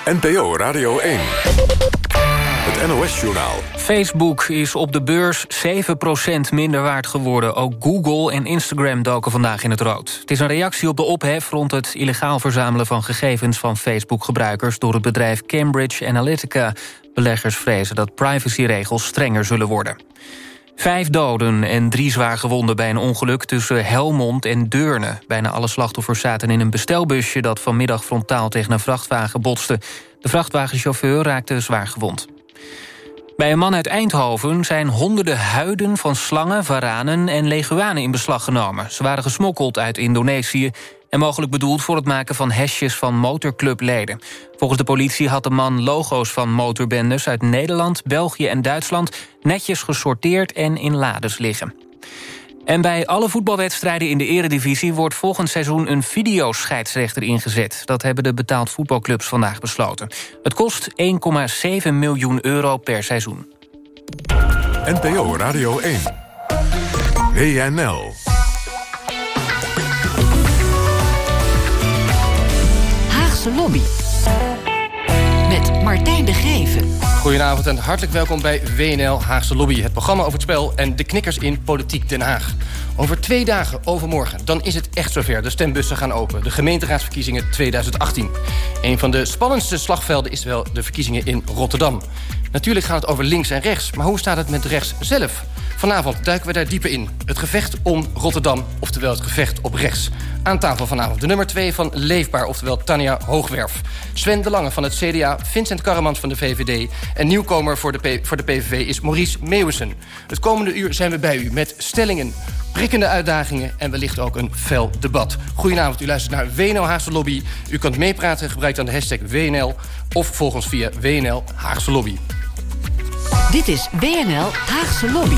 NPO Radio 1. Het NOS-journaal. Facebook is op de beurs 7% minder waard geworden. Ook Google en Instagram doken vandaag in het rood. Het is een reactie op de ophef rond het illegaal verzamelen van gegevens van Facebook-gebruikers door het bedrijf Cambridge Analytica. Beleggers vrezen dat privacyregels strenger zullen worden. Vijf doden en drie zwaar gewonden bij een ongeluk tussen Helmond en Deurne. Bijna alle slachtoffers zaten in een bestelbusje... dat vanmiddag frontaal tegen een vrachtwagen botste. De vrachtwagenchauffeur raakte zwaar gewond. Bij een man uit Eindhoven zijn honderden huiden van slangen, varanen en leguanen in beslag genomen. Ze waren gesmokkeld uit Indonesië en mogelijk bedoeld voor het maken van hesjes van motorclubleden. Volgens de politie had de man logo's van motorbendes uit Nederland, België en Duitsland netjes gesorteerd en in lades liggen. En bij alle voetbalwedstrijden in de eredivisie... wordt volgend seizoen een videoscheidsrechter ingezet. Dat hebben de betaald voetbalclubs vandaag besloten. Het kost 1,7 miljoen euro per seizoen. NPO Radio 1. WNL. Haagse Lobby. Met Martijn de Geven. Goedenavond en hartelijk welkom bij WNL Haagse Lobby. Het programma over het spel en de knikkers in Politiek Den Haag. Over twee dagen, overmorgen, dan is het echt zover. De stembussen gaan open. De gemeenteraadsverkiezingen 2018. Een van de spannendste slagvelden is wel de verkiezingen in Rotterdam. Natuurlijk gaat het over links en rechts, maar hoe staat het met rechts zelf? Vanavond duiken we daar dieper in. Het gevecht om Rotterdam, oftewel het gevecht op rechts. Aan tafel vanavond de nummer 2 van Leefbaar, oftewel Tanja Hoogwerf. Sven de Lange van het CDA, Vincent Karremans van de VVD... en nieuwkomer voor de, voor de PVV is Maurice Meeuwissen. Het komende uur zijn we bij u met stellingen, prikkende uitdagingen... en wellicht ook een fel debat. Goedenavond, u luistert naar WNL Haagse Lobby. U kunt meepraten, gebruik dan de hashtag WNL... of volg ons via WNL Haagse Lobby. Dit is WNL Haagse Lobby.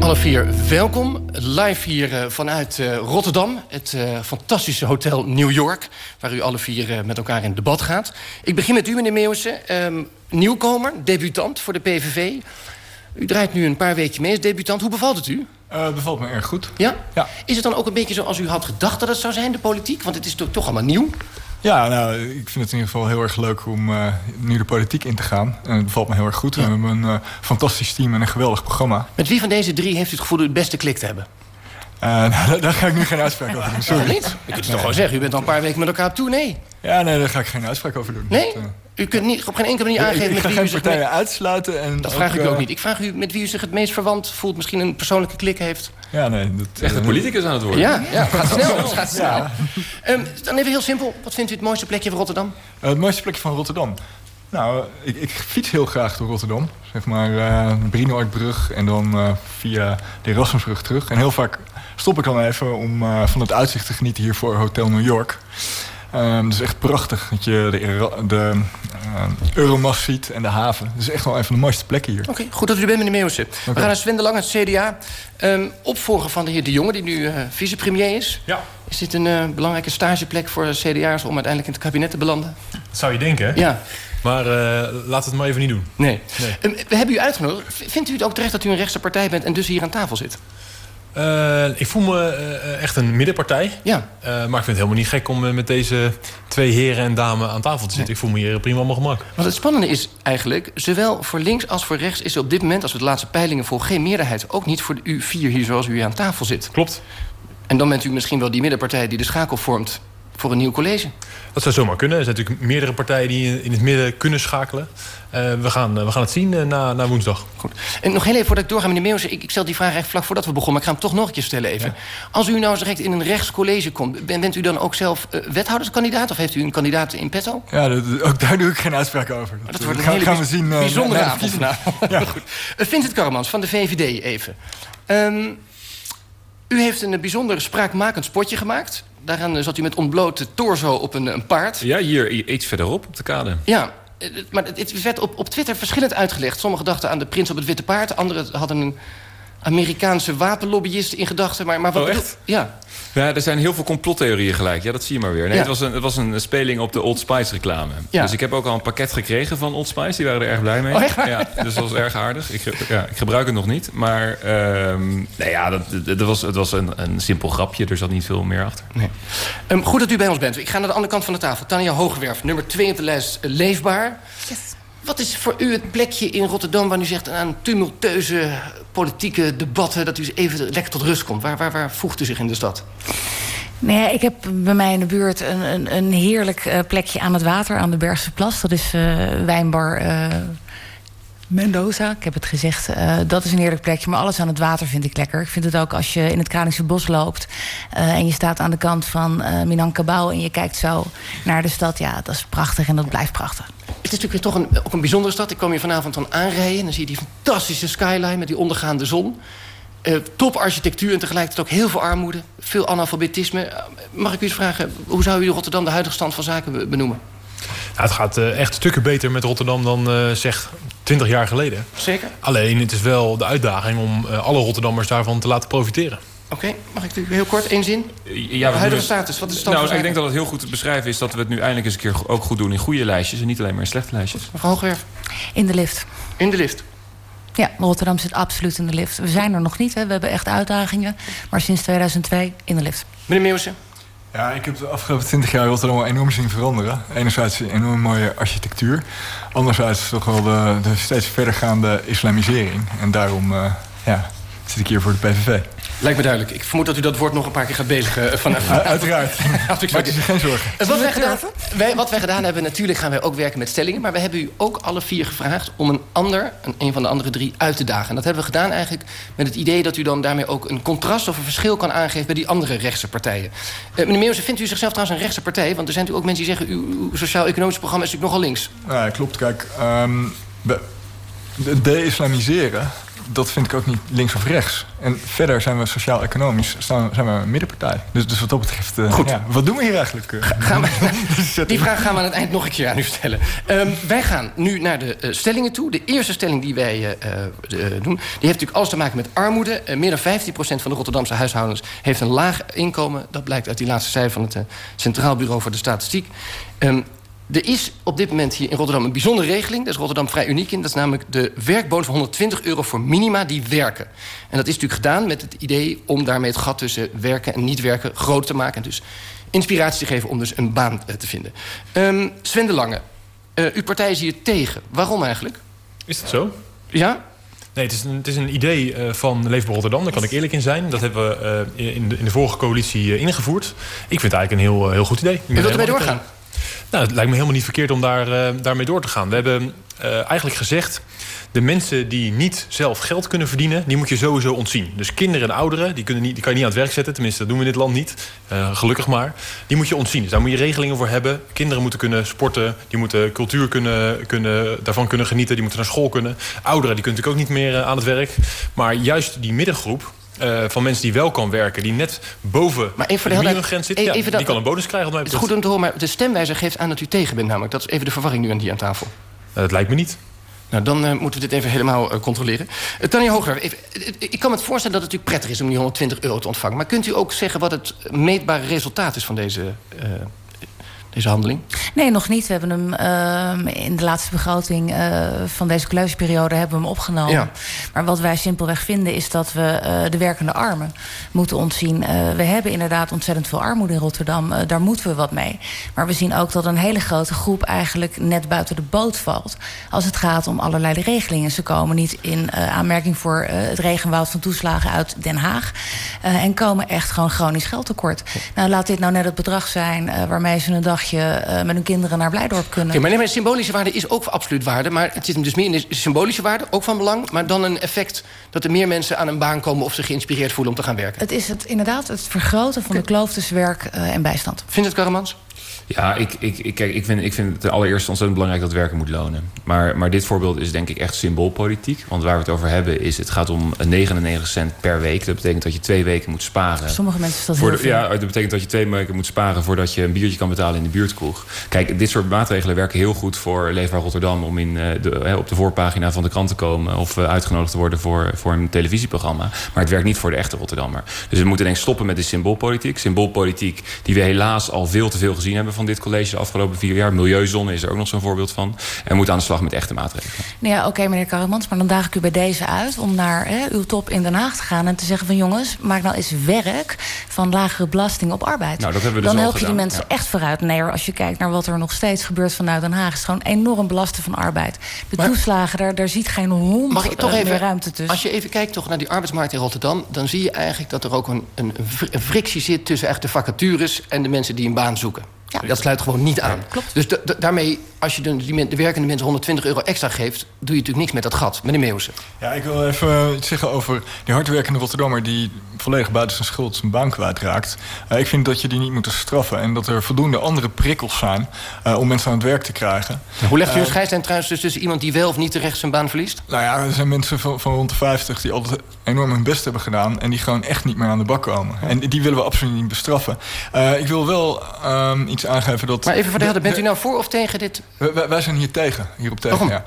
Alle vier welkom. Live hier uh, vanuit uh, Rotterdam. Het uh, fantastische hotel New York. Waar u alle vier met elkaar in debat gaat. Ik begin met u, meneer Meeuwissen. Um, nieuwkomer, debutant voor de PVV. U draait nu een paar weken mee als debutant. Hoe bevalt het u? Bevalt me erg goed. Ja? ja? Is het dan ook een beetje zoals u had gedacht dat het zou zijn, de politiek? Want het is toch, toch allemaal nieuw? Ja, nou, ik vind het in ieder geval heel erg leuk om uh, nu de politiek in te gaan. En het bevalt me heel erg goed. Ja. We hebben een uh, fantastisch team en een geweldig programma. Met wie van deze drie heeft u het gevoel het beste klik te hebben? Uh, nou, daar ga ik nu geen uitspraak over doen. Sorry. niet? Ik kunt het toch gewoon zeggen, u bent al een paar weken met elkaar op tournee. Ja, nee, daar ga ik geen uitspraak over doen. Nee? Dat, u kunt niet, op geen enkele manier aangeven ik, ik met wie geen u zich... partijen uitsluiten. En dat ook, vraag ik u ook niet. Ik vraag u met wie u zich het meest verwant voelt... misschien een persoonlijke klik heeft. Ja, nee. Dat, Echt een politicus aan het worden. Ja, ja gaat snel. Het gaat snel. Ja. Um, dan even heel simpel. Wat vindt u het mooiste plekje van Rotterdam? Uh, het mooiste plekje van Rotterdam? Nou, ik, ik, fiets heel graag door Rotterdam. Zeg maar uh, Brinoordbrug en dan uh, via de Erasmusbrug terug. En heel vaak stop ik dan even om uh, van het uitzicht te genieten hier voor Hotel New York. Um, het is echt prachtig dat je de, de uh, Euromast ziet en de haven. Het is echt wel een van de mooiste plekken hier. Oké, okay, goed dat u er bent, meneer Meeuwissen. Okay. We gaan naar Sven de Lang, het CDA. Um, opvolger van de heer De Jonge, die nu uh, vicepremier is. Ja. Is dit een uh, belangrijke stageplek voor CDA's om uiteindelijk in het kabinet te belanden? Dat zou je denken. Ja. Maar uh, laat het maar even niet doen. Nee. nee. Um, we hebben u uitgenodigd. Vindt u het ook terecht dat u een rechtse partij bent en dus hier aan tafel zit? Uh, ik voel me uh, echt een middenpartij. Ja. Uh, maar ik vind het helemaal niet gek om met deze twee heren en dames aan tafel te zitten. Nee. Ik voel me hier prima op mijn gemak. Wat het spannende is eigenlijk, zowel voor links als voor rechts... is er op dit moment, als we de laatste peilingen volgen, geen meerderheid. Ook niet voor de U4 hier zoals u aan tafel zit. Klopt. En dan bent u misschien wel die middenpartij die de schakel vormt voor een nieuw college. Dat zou zomaar kunnen. Er zijn natuurlijk meerdere partijen die in het midden kunnen schakelen. Uh, we, gaan, uh, we gaan het zien uh, na, na woensdag. Goed. En nog heel even voordat ik doorga, meneer Meeuwse. Ik, ik stel die vraag eigenlijk vlak voordat we begonnen. Maar ik ga hem toch nog een keer stellen even. Ja. Als u nou direct in een rechtscollege komt... Ben, bent u dan ook zelf wethouderskandidaat? Of heeft u een kandidaat in petto? Ja, dat, ook daar doe ik geen uitspraak over. Dat, dat wordt een hele gaan we zien, bijzondere na, avond. Nou, ja. <laughs> Goed. Vincent Karremans van de VVD even. Um, U heeft een bijzonder spraakmakend spotje gemaakt. Daaraan zat u met ontblote torso op een, een paard. Ja, hier iets verderop op de kade. Ja, eh, maar het werd op, op Twitter verschillend uitgelegd. Sommigen dachten aan de prins op het witte paard. Anderen hadden een Amerikaanse wapenlobbyist in gedachten. Maar, maar wat oh, echt? Ja. Ja, er zijn heel veel complottheorieën gelijk. Ja, dat zie je maar weer. Nee, het, was een, het was een speling op de Old Spice reclame. Ja. Dus ik heb ook al een pakket gekregen van Old Spice. Die waren er erg blij mee. Oh, ja, dus dat was erg aardig. Ik, ja, ik gebruik het nog niet. Maar um, nou ja, dat, dat, was, het was een, een simpel grapje. Er zat niet veel meer achter. Nee. Um, goed dat u bij ons bent. Ik ga naar de andere kant van de tafel. Tanja Hoogwerf, nummer 2 op de lijst Leefbaar. Yes. Wat is voor u het plekje in Rotterdam waar u zegt... aan tumultueuze politieke debatten... dat u even lekker tot rust komt? Waar, waar, waar voegt u zich in de stad? Nee, ik heb bij mij in de buurt een, een, een heerlijk uh, plekje aan het water... aan de Bergse Plas. Dat is uh, wijnbar uh, Mendoza. Ik heb het gezegd. dat is een heerlijk plekje. Maar alles aan het water vind ik lekker. Ik vind het ook als je in het Kralingse Bos loopt... en je staat aan de kant van Minangkabau... en je kijkt zo naar de stad. Ja, dat is prachtig en dat blijft prachtig. Het is natuurlijk toch een, ook een bijzondere stad. Ik kwam hier vanavond dan aanrijden. En dan zie je die fantastische skyline met die ondergaande zon. Uh, top architectuur en tegelijkertijd ook heel veel armoede. Veel analfabetisme. Mag ik u eens vragen, hoe zou u Rotterdam de huidige stand van zaken benoemen? Ja, het gaat uh, echt stukken beter met Rotterdam dan uh, zeg 20 jaar geleden. Zeker. Alleen het is wel de uitdaging om alle Rotterdammers daarvan te laten profiteren. Oké, okay, mag ik u heel kort één zin? Ja, de huidige status, wat is de stand Nou, ik denk dat het heel goed te beschrijven is... dat we het nu eindelijk eens een keer ook goed doen in goede lijstjes... en niet alleen maar in slechte lijstjes. Mevrouw Hoogwerf? In de lift. In de lift? Ja, Rotterdam zit absoluut in de lift. We zijn er nog niet, hè. we hebben echt uitdagingen. Maar sinds 2002 in de lift. Meneer Meeuwsen? Ja, ik heb de afgelopen 20 jaar Rotterdam enorm zien veranderen. Enerzijds een enorm mooie architectuur. Anderzijds toch wel de, de steeds verdergaande islamisering. En daarom uh, ja, zit ik hier voor de PVV. Lijkt me duidelijk. Ik vermoed dat u dat woord nog een paar keer gaat bezigen. Eh, van, van, <laughs> Uiteraard. <laughs> Maak je zich geen zorgen. Wat wij, gedaan, wij, wat wij gedaan hebben, natuurlijk gaan wij ook werken met stellingen. Maar we hebben u ook alle vier gevraagd om een ander, een, een van de andere drie, uit te dagen. En dat hebben we gedaan eigenlijk met het idee dat u dan daarmee ook een contrast of een verschil kan aangeven bij die andere rechtse partijen. Uh, meneer Meeuwse, vindt u zichzelf trouwens een rechtse partij? Want er zijn natuurlijk ook mensen die zeggen, uw, uw sociaal-economisch programma is natuurlijk nogal links. Ja, klopt. Kijk, um, de-islamiseren dat vind ik ook niet links of rechts. En verder zijn we sociaal-economisch zijn we een middenpartij. Dus, dus wat dat betreft, uh, Goed. Ja, wat doen we hier eigenlijk? Uh, gaan we, <laughs> die vraag gaan we aan het eind nog een keer aan u stellen. Um, wij gaan nu naar de uh, stellingen toe. De eerste stelling die wij doen, die heeft natuurlijk alles te maken met armoede. meer dan 15% van de Rotterdamse huishoudens heeft een laag inkomen. Dat blijkt uit die laatste cijfer van het Centraal Bureau voor de Statistiek. Um, er is op dit moment hier in Rotterdam een bijzondere regeling. Daar is Rotterdam vrij uniek in. Dat is namelijk de werkbonus van 120 euro voor minima die werken. En dat is natuurlijk gedaan met het idee om daarmee het gat tussen werken en niet werken groot te maken. En dus inspiratie te geven om dus een baan eh, te vinden. Um, Sven de Lange, uh, uw partij is hier tegen. Waarom eigenlijk? Is dat zo? Ja? Nee, het is een, het is een idee uh, van Leefbaar Rotterdam. Daar kan ik eerlijk in zijn. Dat hebben we uh, in, de, in de vorige coalitie uh, ingevoerd. Ik vind het eigenlijk een heel, heel goed idee. En wilt ermee doorgaan? Nou, het lijkt me helemaal niet verkeerd om daar, uh, daarmee door te gaan. We hebben uh, eigenlijk gezegd... de mensen die niet zelf geld kunnen verdienen... die moet je sowieso ontzien. Dus kinderen en ouderen, die, kunnen niet, die kan je niet aan het werk zetten. Tenminste, dat doen we in dit land niet. Uh, gelukkig maar. Die moet je ontzien. Dus daar moet je regelingen voor hebben. Kinderen moeten kunnen sporten. Die moeten cultuur kunnen, kunnen, daarvan kunnen genieten. Die moeten naar school kunnen. Ouderen die kunnen natuurlijk ook niet meer aan het werk. Maar juist die middengroep uh, van mensen die wel kan werken, die net boven maar even de minimumgrens zit, ja, die dat, kan een bonus krijgen. Het is goed om te horen, maar de stemwijzer geeft aan dat u tegen bent namelijk. Dat is even de verwarring nu aan die aan tafel. Uh, dat lijkt me niet. Nou, dan uh, moeten we dit even helemaal uh, controleren. Uh, Tanja even, ik kan me voorstellen dat het natuurlijk prettig is om die 120 euro te ontvangen. Maar kunt u ook zeggen wat het meetbare resultaat is van deze deze handeling? Nee, nog niet. We hebben hem uh, in de laatste begroting uh, van deze collegeperiode hebben we hem opgenomen. Ja. Maar wat wij simpelweg vinden is dat we uh, de werkende armen moeten ontzien. we hebben inderdaad ontzettend veel armoede in Rotterdam. daar moeten we wat mee. Maar we zien ook dat een hele grote groep eigenlijk net buiten de boot valt. Als het gaat om allerlei regelingen. Ze komen niet in aanmerking voor het regenwoud van toeslagen uit Den Haag. en komen echt gewoon chronisch geld tekort. Nou, laat dit nou net het bedrag zijn waarmee ze een dag dagje uh, met hun kinderen naar Blijdorp kunnen. Okay, maar, nee, maar symbolische waarde is ook absoluut waarde. Maar het zit hem dus meer in de symbolische waarde, ook van belang. Maar dan een effect dat er meer mensen aan een baan komen... of zich geïnspireerd voelen om te gaan werken. Het is het, inderdaad het vergroten van de kloof tussen werk uh, en bijstand. Vindt het Karamans? Ja, ik, ik, ik, kijk, ik, vind, ik vind het allereerst ontzettend belangrijk dat werken moet lonen. Maar, maar dit voorbeeld is denk ik echt symboolpolitiek. Want waar we het over hebben is, het gaat om 99 cent per week. Dat betekent dat je twee weken moet sparen. Sommige mensen is dat voor heel veel. Ja, dat betekent dat je twee weken moet sparen voordat je een biertje kan betalen in de buurtkroeg. Kijk, dit soort maatregelen werken heel goed voor Leefbaar Rotterdam... om in, eh, de, hè, op de voorpagina van de krant te komen... of eh, uitgenodigd te worden voor, voor een televisieprogramma. Maar het werkt niet voor de echte Rotterdammer. Dus we moeten denk ik stoppen met de symboolpolitiek. Symboolpolitiek die we helaas al veel te veel gezien hebben van dit college de afgelopen vier jaar. Milieuzone is er ook nog zo'n voorbeeld van. En we moeten aan de slag met echte maatregelen. Nou ja, oké, meneer Karremans, maar dan daag ik u bij deze uit... om naar hè, uw top in Den Haag te gaan en te zeggen van... jongens, maak nou eens werk van lagere belasting op arbeid. Nou, dat hebben we dus dan al help je die mensen ja. echt vooruit. Nee, hoor, als je kijkt naar wat er nog steeds gebeurt vanuit Den Haag... is het gewoon enorm belasten van arbeid. De toeslagen, daar, daar ziet geen hond Mag ik toch eh, even, meer ruimte tussen. Als je even kijkt toch naar die arbeidsmarkt in Rotterdam... dan zie je eigenlijk dat er ook een, een, een frictie zit... tussen echt de vacatures en de mensen die een baan zoeken. Dat sluit gewoon niet aan. Dus da- da- daarmee, als je de, die de werkende mensen 120 euro extra geeft... doe je natuurlijk niks met dat gat. Meneer Meeuwsen. Ja, ik wil even iets zeggen over die hardwerkende Rotterdammer... die volledig buiten zijn schuld zijn baan kwijtraakt. Uh, ik vind dat je die niet moet straffen... en dat er voldoende andere prikkels zijn uh, om mensen aan het werk te krijgen. Hoe legt u een scheidslijn trouwens dus tussen iemand... die wel of niet terecht zijn baan verliest? Nou ja, er zijn mensen van, van rond de 50 die altijd enorm hun best hebben gedaan... en die gewoon echt niet meer aan de bak komen. En die willen we absoluut niet bestraffen. Uh, ik wil wel um, iets aangeven dat... Maar even voor de helder, bent u nou voor of tegen dit? Wij, wij zijn hier tegen, hierop tegen, ja.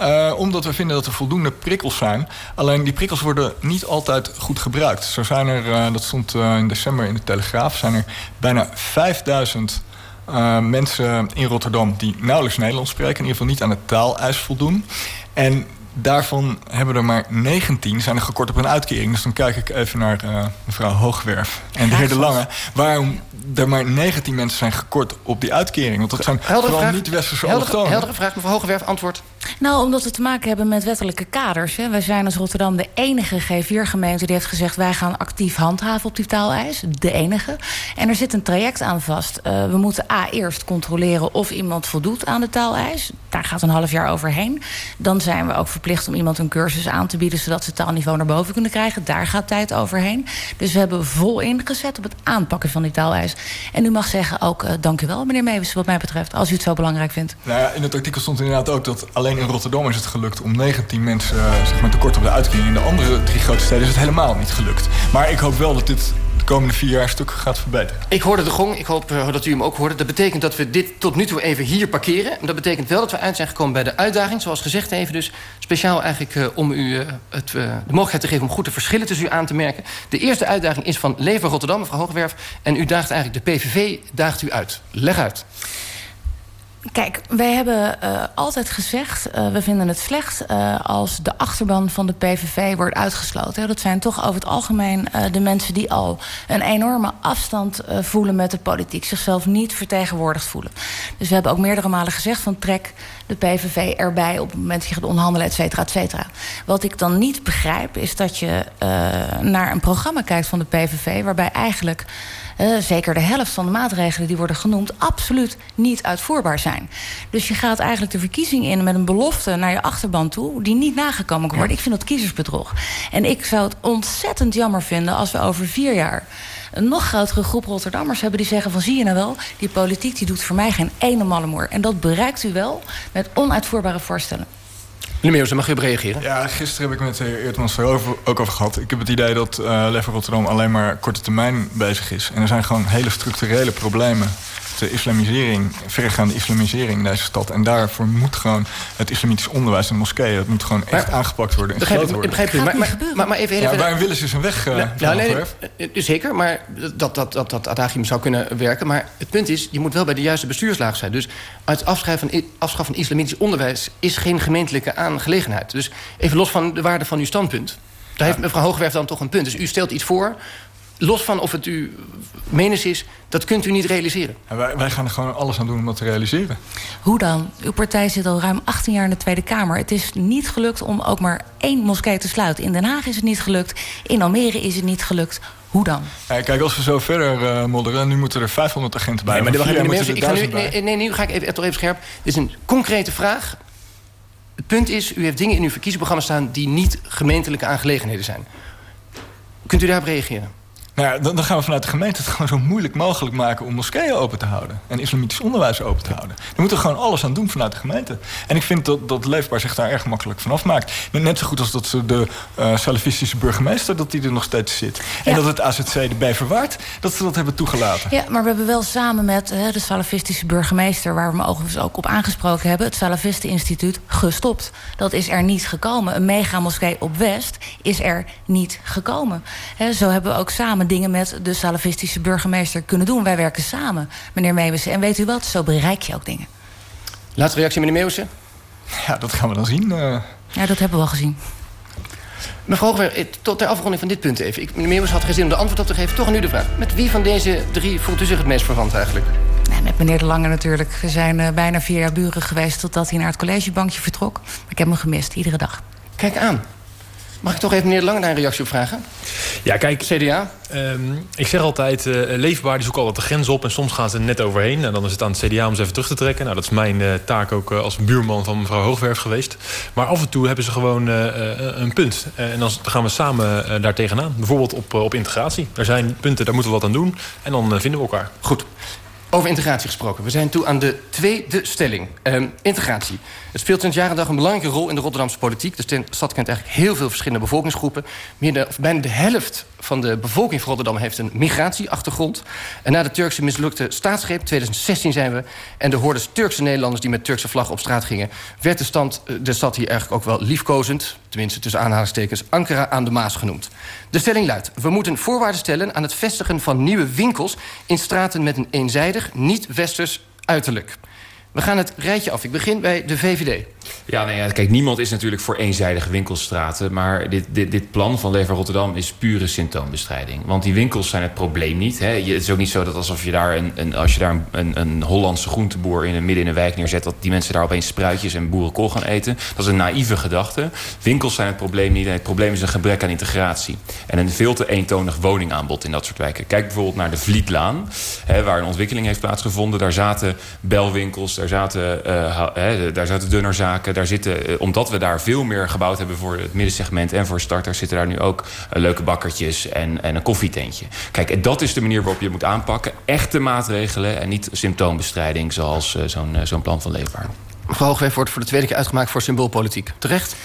Uh, omdat we vinden dat er voldoende prikkels zijn. Alleen die prikkels worden niet altijd goed gebruikt. Zo zijn er, uh, dat stond uh, in december in de Telegraaf... zijn er bijna 5000 uh, mensen in Rotterdam... die nauwelijks Nederlands spreken. In ieder geval niet aan de taaleis voldoen. En daarvan hebben er maar 19 zijn er gekort op een uitkering. Dus dan kijk ik even naar mevrouw Hoogwerf en de heer De Lange. Waarom er maar 19 mensen zijn gekort op die uitkering? Want dat zijn Heldere vooral niet-westerse Heldere, allochtonen. heldere vraag, mevrouw Hoogwerf, antwoord. Nou, omdat we te maken hebben met wettelijke kaders. Hè. Wij zijn als Rotterdam de enige G4-gemeente die heeft gezegd... wij gaan actief handhaven op die taaleis. De enige. En er zit een traject aan vast. Uh, we moeten A, eerst controleren of iemand voldoet aan de taaleis. Daar gaat een half jaar overheen. Dan zijn we ook verplicht om iemand een cursus aan te bieden... zodat ze taalniveau naar boven kunnen krijgen. Daar gaat tijd overheen. Dus we hebben vol ingezet op het aanpakken van die taaleis. En u mag zeggen ook, uh, dank u wel, meneer Meewis, wat mij betreft... als u het zo belangrijk vindt. Nou ja, in het artikel stond inderdaad ook dat alleen in Rotterdam is het gelukt... om 19 mensen uh, zeg maar, tekort op de uitkering. In de andere drie grote steden is het helemaal niet gelukt. Maar ik hoop wel dat dit de komende vier jaar stukken gaat verbeteren. Ik hoorde de gong, ik hoop uh, dat u hem ook hoorde. Dat betekent dat we dit tot nu toe even hier parkeren. Dat betekent wel dat we uit zijn gekomen bij de uitdaging. Zoals gezegd even dus speciaal eigenlijk uh, om u het, de mogelijkheid te geven... om goed de verschillen tussen u aan te merken. De eerste uitdaging is van Lever Rotterdam, mevrouw Hoogwerf. En u daagt eigenlijk de PVV, daagt u uit. Leg uit. Kijk, wij hebben uh, altijd gezegd... Uh, we vinden het slecht uh, als de achterban van de PVV wordt uitgesloten. Dat zijn toch over het algemeen de mensen die al een enorme afstand voelen met de politiek. Zichzelf niet vertegenwoordigd voelen. Dus we hebben ook meerdere malen gezegd van trek de PVV erbij... op het moment dat je gaat onderhandelen, et cetera, et cetera. Wat ik dan niet begrijp is dat je naar een programma kijkt van de PVV... waarbij eigenlijk... Uh, zeker de helft van de maatregelen die worden genoemd... absoluut niet uitvoerbaar zijn. Dus je gaat eigenlijk de verkiezing in met een belofte naar je achterban toe... die niet nagekomen kan worden. Ja. Ik vind dat kiezersbedrog. En ik zou het ontzettend jammer vinden als we over vier jaar een nog grotere groep Rotterdammers hebben die zeggen van zie je nou wel, die politiek die doet voor mij geen ene malle moer. En dat bereikt u wel met onuitvoerbare voorstellen. Meneer mag u op reageren? Ja, gisteren heb ik met de heer Eertmans er ook over gehad. Ik heb het idee dat uh, Lever Rotterdam alleen maar korte termijn bezig is. En er zijn gewoon hele structurele problemen. De islamisering, verregaande islamisering in deze stad. En daarvoor moet gewoon het islamitisch onderwijs en moskeeën... dat moet gewoon echt maar, aangepakt worden en begrijp, worden. Begrijp u, maar, maar, maar, maar even... Ja, waarom willen ze zijn weg, uh, nou, nee, nee, Zeker, maar dat, dat, dat, dat adagium zou kunnen werken. Maar het punt is, je moet wel bij de juiste bestuurslaag zijn. Dus het afschaffen van, afschaffen van islamitisch onderwijs... is geen gemeentelijke aangelegenheid. Dus even los van de waarde van uw standpunt. Daar heeft mevrouw Hoogwerf dan toch een punt. Dus u stelt iets voor los van of het u menens is, dat kunt u niet realiseren. Wij, wij, gaan er gewoon alles aan doen om dat te realiseren. Hoe dan? Uw partij zit al ruim 18 jaar in de Tweede Kamer. Het is niet gelukt om ook maar één moskee te sluiten. In Den Haag is het niet gelukt. In Almere is het niet gelukt. Hoe dan? Ja, kijk, als we zo verder uh, modderen... nu moeten er 500 agenten bij. Nee, maar mensen, ik ga nu, nee, nee, nu ga ik even, toch even scherp. Dit is een concrete vraag. Het punt is, u heeft dingen in uw verkiezingsprogramma staan... die niet gemeentelijke aangelegenheden zijn. Kunt u daarop reageren? Nou ja, dan, dan gaan we vanuit de gemeente het gewoon zo moeilijk mogelijk maken... om moskeeën open te houden en islamitisch onderwijs open te houden. Daar moeten we gewoon alles aan doen vanuit de gemeente. En ik vind dat, dat Leefbaar zich daar erg makkelijk van afmaakt. Net zo goed als dat ze de uh, salafistische burgemeester... dat die er nog steeds zit. En dat het AZC de Beverwaard, dat ze dat hebben toegelaten. Ja, maar we hebben wel samen met uh, de salafistische burgemeester... waar we me overigens ook op aangesproken hebben... het Salafisteninstituut gestopt. Dat is er niet gekomen. Een megamoskee op West is er niet gekomen. He, zo hebben we ook samen dingen met de salafistische burgemeester kunnen doen. Wij werken samen, meneer Meeuwissen. En weet u wat, zo bereik je ook dingen. Laatste reactie, meneer Meeuwissen? Ja, dat gaan we dan zien. Uh... Ja, dat hebben we al gezien. Mevrouw Hoogwer, tot ter afronding van dit punt even. Ik, meneer Meeuwis had geen zin om de antwoord op te geven. Toch nu de vraag. Met wie van deze drie voelt u zich het meest verwant eigenlijk? Met meneer De Lange natuurlijk. We zijn uh, bijna vier jaar buren geweest... totdat hij naar het collegebankje vertrok. Ik heb hem gemist, iedere dag. Kijk aan. Mag ik toch even meneer Lange daar een reactie op vragen? Ja, kijk... CDA? Um, ik zeg altijd, uh, leefbaar die zoeken altijd de grens op... en soms gaan ze er net overheen. En dan is het aan het CDA om ze even terug te trekken. Nou, dat is mijn uh, taak ook uh, als buurman van mevrouw Hoogwerf geweest. Maar af en toe hebben ze gewoon een punt. en dan gaan we samen daar tegenaan. Bijvoorbeeld op, op integratie. Er zijn punten, daar moeten we wat aan doen. En dan vinden we elkaar. Goed. Over integratie gesproken. We zijn toe aan de tweede stelling. Um, integratie. Het speelt sinds jaren dag een belangrijke rol in de Rotterdamse politiek. De stad kent eigenlijk heel veel verschillende bevolkingsgroepen. Meer bijna de helft van de bevolking van Rotterdam heeft een migratieachtergrond. En na de Turkse mislukte staatsgreep, 2016 zijn we... en de hordes Turkse Nederlanders die met Turkse vlag op straat gingen... werd de, stand, de stad hier eigenlijk ook wel liefkozend... tenminste tussen aanhalingstekens, Ankara aan de Maas genoemd. De stelling luidt, we moeten voorwaarden stellen... aan het vestigen van nieuwe winkels in straten met een eenzijdig, niet-westers uiterlijk. We gaan het rijtje af. Ik begin bij de VVD. Ja, nee, kijk, niemand is natuurlijk voor eenzijdige winkelstraten. Maar dit, dit, dit plan van Lever Rotterdam is pure symptoombestrijding. Want die winkels zijn het probleem niet. Hè. Het is ook niet zo dat alsof je daar een, een, als je daar een, een Hollandse groenteboer in midden in een wijk neerzet... dat die mensen daar opeens spruitjes en boerenkool gaan eten. Dat is een naïeve gedachte. Winkels zijn het probleem niet. Het probleem is een gebrek aan integratie. En een veel te eentonig woningaanbod in dat soort wijken. Kijk bijvoorbeeld naar de Vlietlaan, hè, waar een ontwikkeling heeft plaatsgevonden. Daar zaten belwinkels, daar zaten, uh, hè, daar zaten dunnerzaken. Daar zitten, uh, omdat we daar veel meer gebouwd hebben voor het middensegment en voor starters, zitten daar nu ook uh, leuke bakkertjes en, en een koffietentje. Kijk, dat is de manier waarop je het moet aanpakken. Echte maatregelen en niet symptoombestrijding zoals zo'n zo'n plan van Leefbaar. Hoogweg wordt voor de tweede keer uitgemaakt voor symboolpolitiek. Terecht?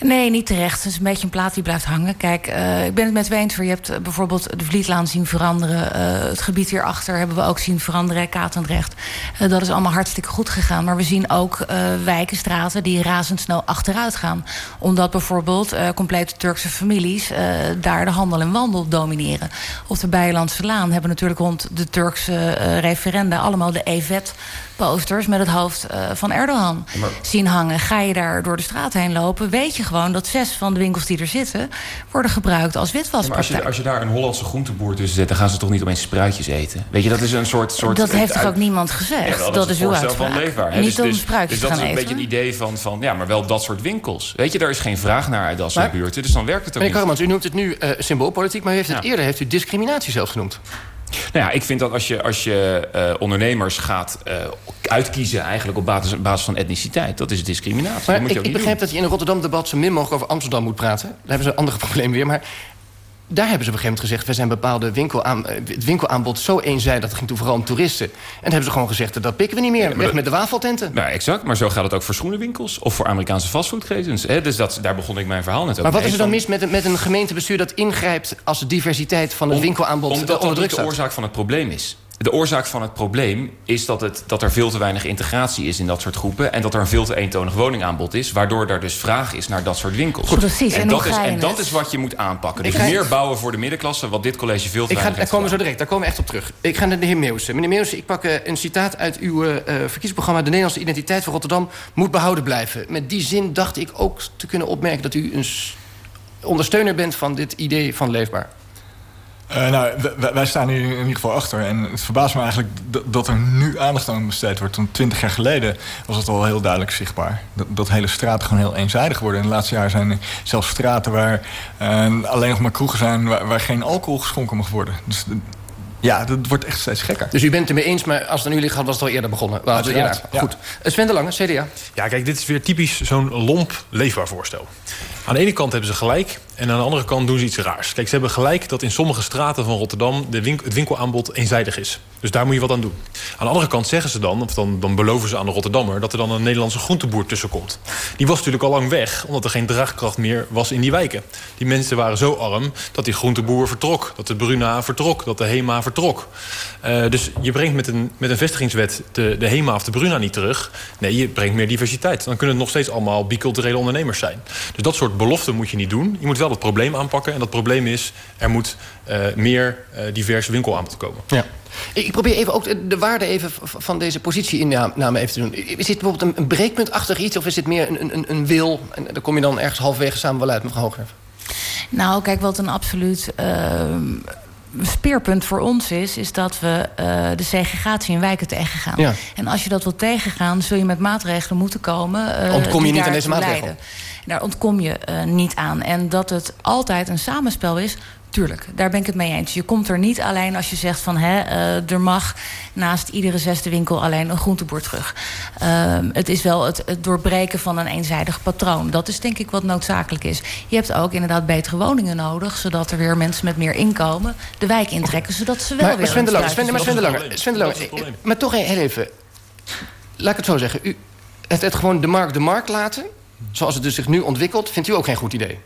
Nee, niet terecht. Het is een beetje een plaat die blijft hangen. Kijk, uh, ik ben het met eens. Je hebt uh, bijvoorbeeld de Vlietlaan zien veranderen. Uh, het gebied hierachter hebben we ook zien veranderen. Katendrecht. dat is allemaal hartstikke goed gegaan. Maar we zien ook wijken, straten die razendsnel achteruit gaan. Omdat bijvoorbeeld complete Turkse families... daar de handel en wandel domineren. Op de Bijlandse Laan hebben natuurlijk rond de Turkse referenda... allemaal de EVET posters met het hoofd uh, van Erdogan maar... zien hangen. Ga je daar door de straat heen lopen... weet je gewoon dat zes van de winkels die er zitten... worden gebruikt als witwaspraktijk. Ja, als, je, als je daar een Hollandse groenteboer tussen zet... dan gaan ze toch niet opeens spruitjes eten? Weet je, dat is een soort... soort dat heeft toch ook niemand gezegd? Ja, dat, dat, is uw uitspraak. Van leefbaar, Niet dus, om spruitjes dus, dus dat is een beetje een idee van, van... ja, maar wel dat soort winkels. Weet je, daar is geen vraag naar uit dat soort buurten. Dus dan werkt het ook meneer niet. u noemt het nu uh, symboolpolitiek... maar u heeft het eerder heeft u discriminatie zelfs genoemd. Nou ja, ik vind dat als je, als je uh, ondernemers gaat uh, uitkiezen... eigenlijk op basis, basis van etniciteit, dat is discriminatie. Maar dat moet je ik, ook ik begrijp doen. dat je in een Rotterdam-debat... zo min mogelijk over Amsterdam moet praten. Daar hebben ze een andere <laughs> probleem weer. Maar daar hebben ze op een gegeven moment gezegd... we zijn bepaalde winkelaan, het winkelaanbod zo eenzijdig... dat ging toen vooral om toeristen. En dan hebben ze gewoon gezegd, dat pikken we niet meer. Ja, Weg dat, met de wafeltenten. Nou, exact. Maar zo gaat het ook voor schoenenwinkels... of voor Amerikaanse fastfoodketens. Dus dat, daar begon ik mijn verhaal net over. Maar wat is er dan mis met, met een gemeentebestuur... dat ingrijpt als de diversiteit van het om, winkelaanbod Omdat onder druk dat de oorzaak van het probleem is. De oorzaak van het probleem is dat, het, dat er veel te weinig integratie is in dat soort groepen. En dat er een veel te eentonig woningaanbod is. Waardoor er dus vraag is naar dat soort winkels. Goed, precies. En, en dat, is, en dat is wat je moet aanpakken. Dus ga... meer bouwen voor de middenklasse, wat dit college veel te ik ga, weinig Daar komen we zo direct, daar komen we echt op terug. Ik ga naar de heer Meeuwse. Meneer Meeuwse, ik pak uh, een citaat uit uw uh, verkiezingsprogramma... De Nederlandse identiteit van Rotterdam moet behouden blijven. Met die zin dacht ik ook te kunnen opmerken... dat u een ondersteuner bent van dit idee van leefbaar. Uh, nou, wij staan hier in ieder geval achter. En het verbaast me eigenlijk dat er nu aandacht aan besteed wordt. Want twintig jaar geleden was het al heel duidelijk zichtbaar. Dat, dat hele straten gewoon heel eenzijdig worden. In de laatste jaren zijn er zelfs straten waar uh, alleen nog maar kroegen zijn... waar, waar, geen alcohol geschonken mag worden. Dus ja, dat wordt echt steeds gekker. Dus u bent het ermee eens, maar als het aan u ligt... was het al eerder begonnen. Ja, ja. Goed. Sven de Lange, CDA. Ja, kijk, dit is weer typisch zo'n lomp leefbaar voorstel. Aan de ene kant hebben ze gelijk en aan de andere kant doen ze iets raars. Kijk, ze hebben gelijk dat in sommige straten van Rotterdam... De het winkelaanbod eenzijdig is. Dus daar moet je wat aan doen. Aan de andere kant zeggen ze dan, of dan, beloven ze aan de Rotterdammer... dat er dan een Nederlandse groenteboer tussenkomt. Die was natuurlijk al lang weg, omdat er geen draagkracht meer was in die wijken. Die mensen waren zo arm dat die groenteboer vertrok. Dat de Bruna vertrok, dat de Hema vertrok. Uh, dus je brengt met een, met een vestigingswet de, de Hema of de Bruna niet terug. Nee, je brengt meer diversiteit. Dan kunnen het nog steeds allemaal biculturele ondernemers zijn. Dus dat soort beloften moet je niet doen. Je moet wel het probleem aanpakken. En dat probleem is, er moet uh, meer uh, divers winkelaanbod komen. Ja. Ik probeer even ook de waarde even van deze positieinname even te doen. Is dit bijvoorbeeld een, een breekpuntachtig iets... of is dit meer een, een, een wil? En daar kom je dan ergens halverwege samen wel uit, mevrouw Hoogwerf. Nou, kijk, wat een absoluut... Uh, speerpunt voor ons is, is dat we uh, de segregatie in wijken tegengaan. Ja. En als je dat wilt tegengaan, zul je met maatregelen moeten komen. Uh, ontkom je niet aan deze maatregelen? Daar ontkom je uh, niet aan. En dat het altijd een samenspel is Tuurlijk, daar ben ik het mee eens. Je komt er niet alleen als je zegt van... Hè, uh, er mag naast iedere zesde winkel alleen een groentebord terug. Uh, het is wel het, het, doorbreken van een eenzijdig patroon. Dat is denk ik wat noodzakelijk is. Je hebt ook inderdaad betere woningen nodig... zodat er weer mensen met meer inkomen de wijk intrekken... zodat ze wel maar, weer... Sven de Lange, Sven, maar Sven de Lange, Sven de Lange maar toch heel even... Laat ik het zo zeggen. U, het, het gewoon de markt de markt laten... zoals het dus zich nu ontwikkelt... vindt u ook geen goed idee?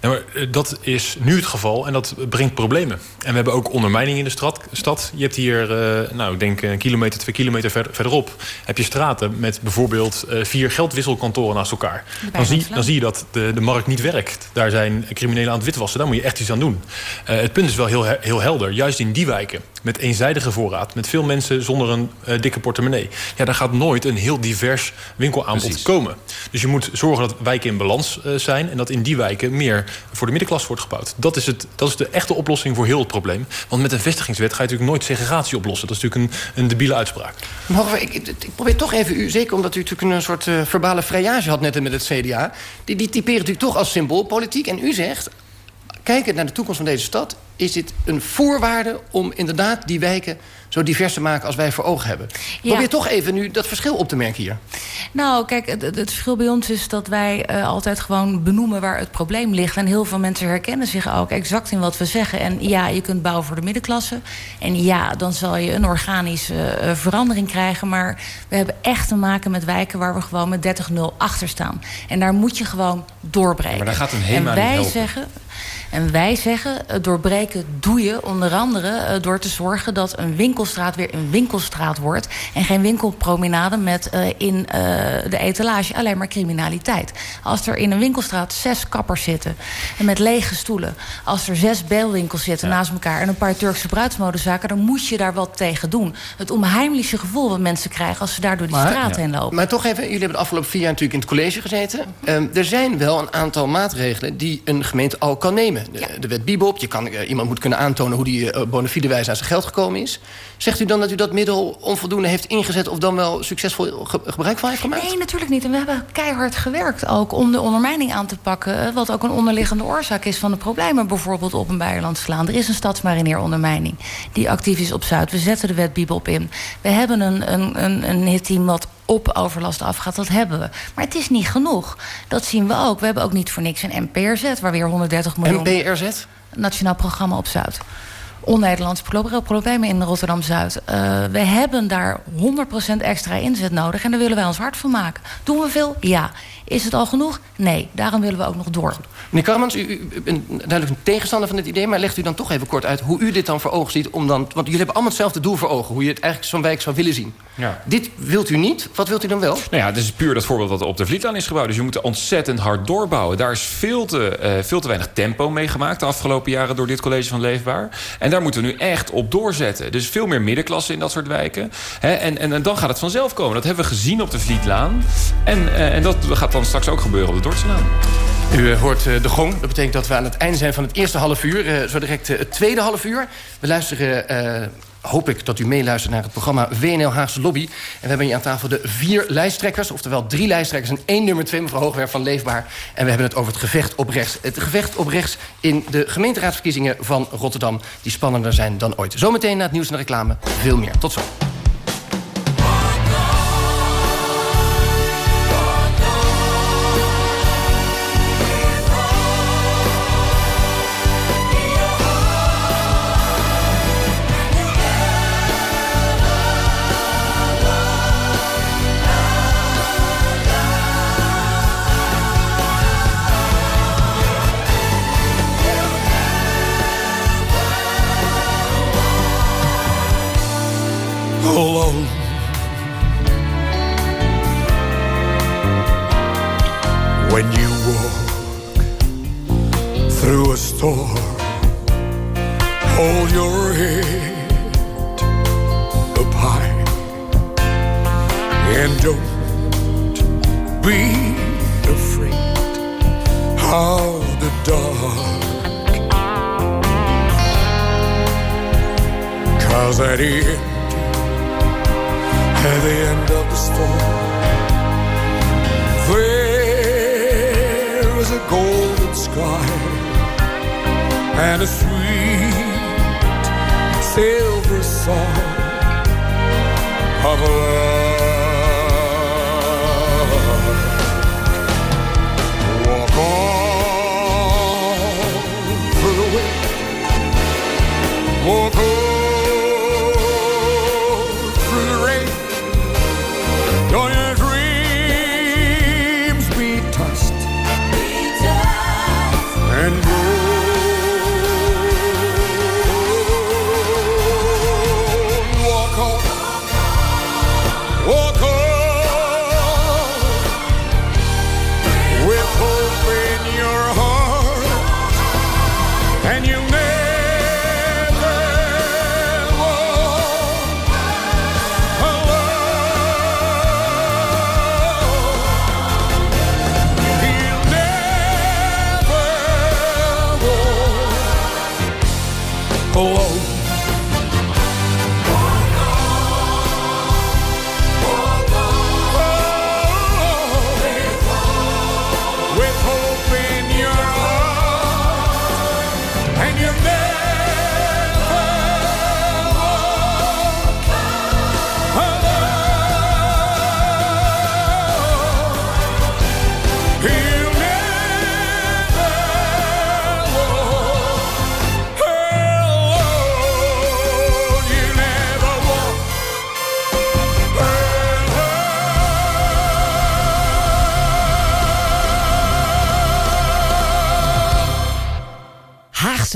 Nou, maar dat is nu het geval en dat brengt problemen. En we hebben ook ondermijning in de stad. stad. Je hebt hier, uh, nou, ik denk een kilometer, twee kilometer ver, verderop... heb je straten met bijvoorbeeld uh, vier geldwisselkantoren naast elkaar. Dan zie, dan zie je dat de, de markt niet werkt. Daar zijn criminelen aan het witwassen. Daar moet je echt iets aan doen. Uh, het punt is wel heel, heel helder. Juist in die wijken, met eenzijdige voorraad... met veel mensen zonder een dikke portemonnee... ja, daar gaat nooit een heel divers winkelaanbod Precies. komen. Dus je moet zorgen dat wijken in balans zijn... en dat in die wijken meer voor de middenklasse wordt gebouwd. Dat is, het, dat is de echte oplossing voor heel het probleem. Want met een vestigingswet ga je natuurlijk nooit segregatie oplossen. Dat is natuurlijk een, een debiele uitspraak. Maar ik, ik, probeer toch even u, zeker omdat u natuurlijk een soort uh, verbale vrijage had net met het CDA... die, die typeren natuurlijk toch als symboolpolitiek. En u zegt, kijkend naar de toekomst van deze stad... is dit een voorwaarde om inderdaad die wijken zo divers te maken als wij voor ogen hebben. Ja. Probeer toch even nu dat verschil op te merken hier. Nou, kijk, het, het verschil bij ons is dat wij uh, altijd gewoon benoemen waar het probleem ligt. En heel veel mensen herkennen zich ook exact in wat we zeggen. En ja, je kunt bouwen voor de middenklasse. En ja, dan zal je een organische uh, verandering krijgen. Maar we hebben echt te maken met wijken waar we gewoon met 30-0 achter staan. En daar moet je gewoon doorbreken. Ja, maar daar gaat een HEMA En wij niet zeggen... En wij zeggen, het doorbreken doe je onder andere door te zorgen... dat een winkelstraat weer een winkelstraat wordt... en geen winkelpromenade met uh, in uh, de etalage alleen maar criminaliteit. Als er in een winkelstraat zes kappers zitten en met lege stoelen... als er zes beelwinkels zitten ja. naast elkaar... en een paar Turkse bruidsmodezaken... dan moet je daar wat tegen doen. Het onheimelijke gevoel wat mensen krijgen... als ze daar door die maar, straat ja. heen lopen. Maar toch even, jullie hebben de afgelopen vier jaar natuurlijk in het college gezeten. Um, er zijn wel een aantal maatregelen die een gemeente al kan nemen. De, ja. de wet Bibop, je kan, uh, iemand moet kunnen aantonen... hoe die uh, bona fide wijze aan zijn geld gekomen is. Zegt u dan dat u dat middel onvoldoende heeft ingezet... of dan wel succesvol ge gebruik van heeft gemaakt? Nee, natuurlijk niet. En we hebben keihard gewerkt ook om de ondermijning aan te pakken... wat ook een onderliggende oorzaak is van de problemen... bijvoorbeeld op een Beierlandslaan. Er is een stadsmarineer ondermijning die actief is op Zuid. We zetten de wet Bibop in. We hebben een, een, een, een hitteam wat op overlast afgaat, dat hebben we. Maar het is niet genoeg. Dat zien we ook. We hebben ook niet voor niks een NPRZ... waar weer 130 miljoen... NPRZ? Nationaal Programma op Zuid. On-Nederlandse problemen in Rotterdam-Zuid. Uh, we hebben daar 100% extra inzet nodig... en daar willen wij ons hard van maken. Doen we veel? Ja. Is het al genoeg? Nee. Daarom willen we ook nog door. Meneer Karmans, u, u bent duidelijk een tegenstander van dit idee... maar legt u dan toch even kort uit hoe u dit dan voor ogen ziet... Om dan, want jullie hebben allemaal hetzelfde doel voor ogen... hoe je het eigenlijk zo'n wijk zou willen zien. Ja. Dit wilt u niet. Wat wilt u dan wel? Nou ja, het is puur dat voorbeeld wat op de Vlietlaan is gebouwd. Dus je moet er ontzettend hard doorbouwen. Daar is veel te, uh, veel te weinig tempo mee gemaakt... de afgelopen jaren door dit college van Leefbaar. En daar moeten we nu echt op doorzetten. Dus veel meer middenklasse in dat soort wijken. Hè? En, en, dan gaat het vanzelf komen. Dat hebben we gezien op de Vlietlaan. En, uh, en dat gaat dan straks ook gebeuren op de Dordtslaan. U uh, hoort uh, de gong. Dat betekent dat we aan het einde zijn van het eerste half uur. Zo direct het tweede half uur. We luisteren hoop ik dat u meeluistert naar het programma WNL Haagse Lobby. En we hebben hier aan tafel de vier lijsttrekkers... oftewel drie lijsttrekkers en één nummer twee, mevrouw Hoogwerf van Leefbaar. En we hebben het over het gevecht op rechts. Het gevecht op rechts in de gemeenteraadsverkiezingen van Rotterdam... die spannender zijn dan ooit. Zometeen na het nieuws en de reclame veel meer. Tot zo.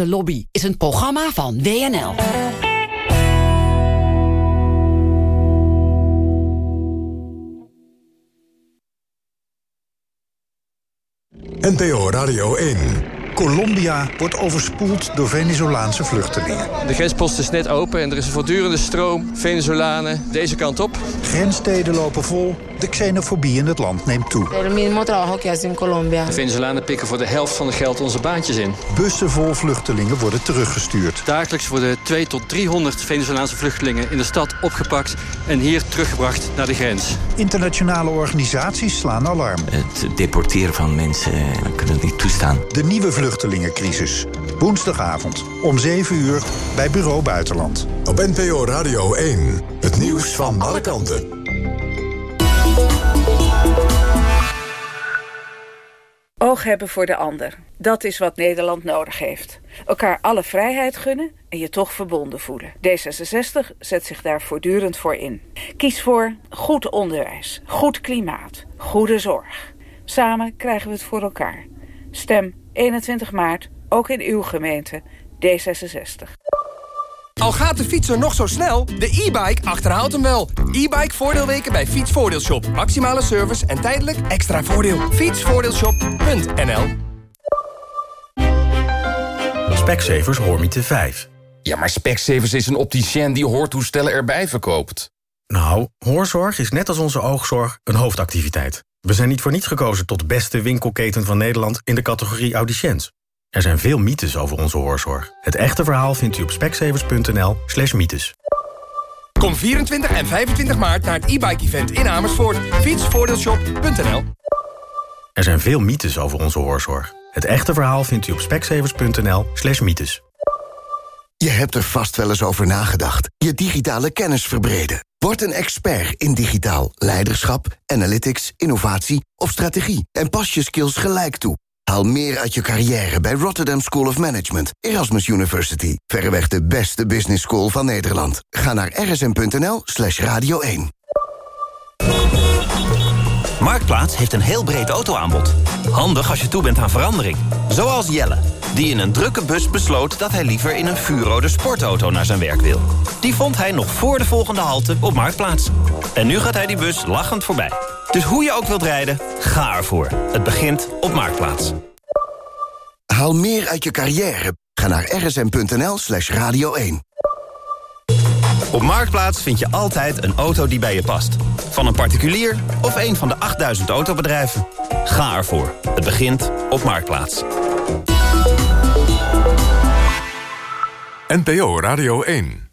Lobby is een programma van WNL. NPO Radio 1. Colombia wordt overspoeld door Venezolaanse vluchtelingen. De grenspost is net open en er is een voortdurende stroom Venezolanen deze kant op. Grenssteden lopen vol, de xenofobie in het land neemt toe. El mismo trabajo que hacen en Colombia. De Venezolanen pikken voor de helft van het geld onze baantjes in. Bussen vol vluchtelingen worden teruggestuurd. Dagelijks worden 2 tot 300 Venezolaanse vluchtelingen in de stad opgepakt en hier teruggebracht naar de grens. Internationale organisaties slaan alarm. Het deporteren van mensen, eh, we kunnen het niet toestaan. De nieuwe vluchtelingencrisis. Woensdagavond om 7 uur bij Bureau Buitenland. Op NPO Radio 1. Het nieuws van alle kanten. Oog hebben voor de ander. Dat is wat Nederland nodig heeft. Elkaar alle vrijheid gunnen en je toch verbonden voelen. D66 zet zich daar voortdurend voor in. Kies voor goed onderwijs, goed klimaat, goede zorg. Samen krijgen we het voor elkaar. Stem 21 maart, ook in uw gemeente, D66. Al gaat de fietser nog zo snel, de e-bike achterhaalt hem wel. E-bike voordeelweken bij Fietsvoordeelshop. Maximale service en tijdelijk extra voordeel. Fietsvoordeelshop.nl Specsavers Hoormiete 5. Ja, maar Specsavers is een opticien die hoortoestellen erbij verkoopt. Nou, hoorzorg is net als onze oogzorg een hoofdactiviteit. We zijn niet voor niets gekozen tot beste winkelketen van Nederland in de categorie audiciënt. Er zijn veel mythes over onze hoorzorg. Het echte verhaal vindt u op specsavers.nl slash mythes. Kom 24 en 25 maart naar het e-bike event in Amersfoort. Fietsvoordeelshop.nl Er zijn veel mythes over onze hoorzorg. Het echte verhaal vindt u op specsavers.nl slash mythes. Je hebt er vast wel eens over nagedacht. Je digitale kennis verbreden. Word een expert in digitaal leiderschap, analytics, innovatie of strategie. En pas je skills gelijk toe. Haal meer uit je carrière bij Rotterdam School of Management, Erasmus University. Verreweg de beste business school van Nederland. Ga naar rsm.nl slash radio 1. Marktplaats heeft een heel breed autoaanbod. Handig als je toe bent aan verandering. Zoals Jelle, die in een drukke bus besloot... dat hij liever in een vuurrode sportauto naar zijn werk wil. Die vond hij nog voor de volgende halte op Marktplaats. En nu gaat hij die bus lachend voorbij. Dus hoe je ook wilt rijden, ga ervoor. Het begint op Marktplaats. Haal meer uit je carrière. Ga naar rsm.nl slash radio 1. Op Marktplaats vind je altijd een auto die bij je past. Van een particulier of een van de 8000 autobedrijven. Ga ervoor. Het begint op Marktplaats. NPO Radio 1.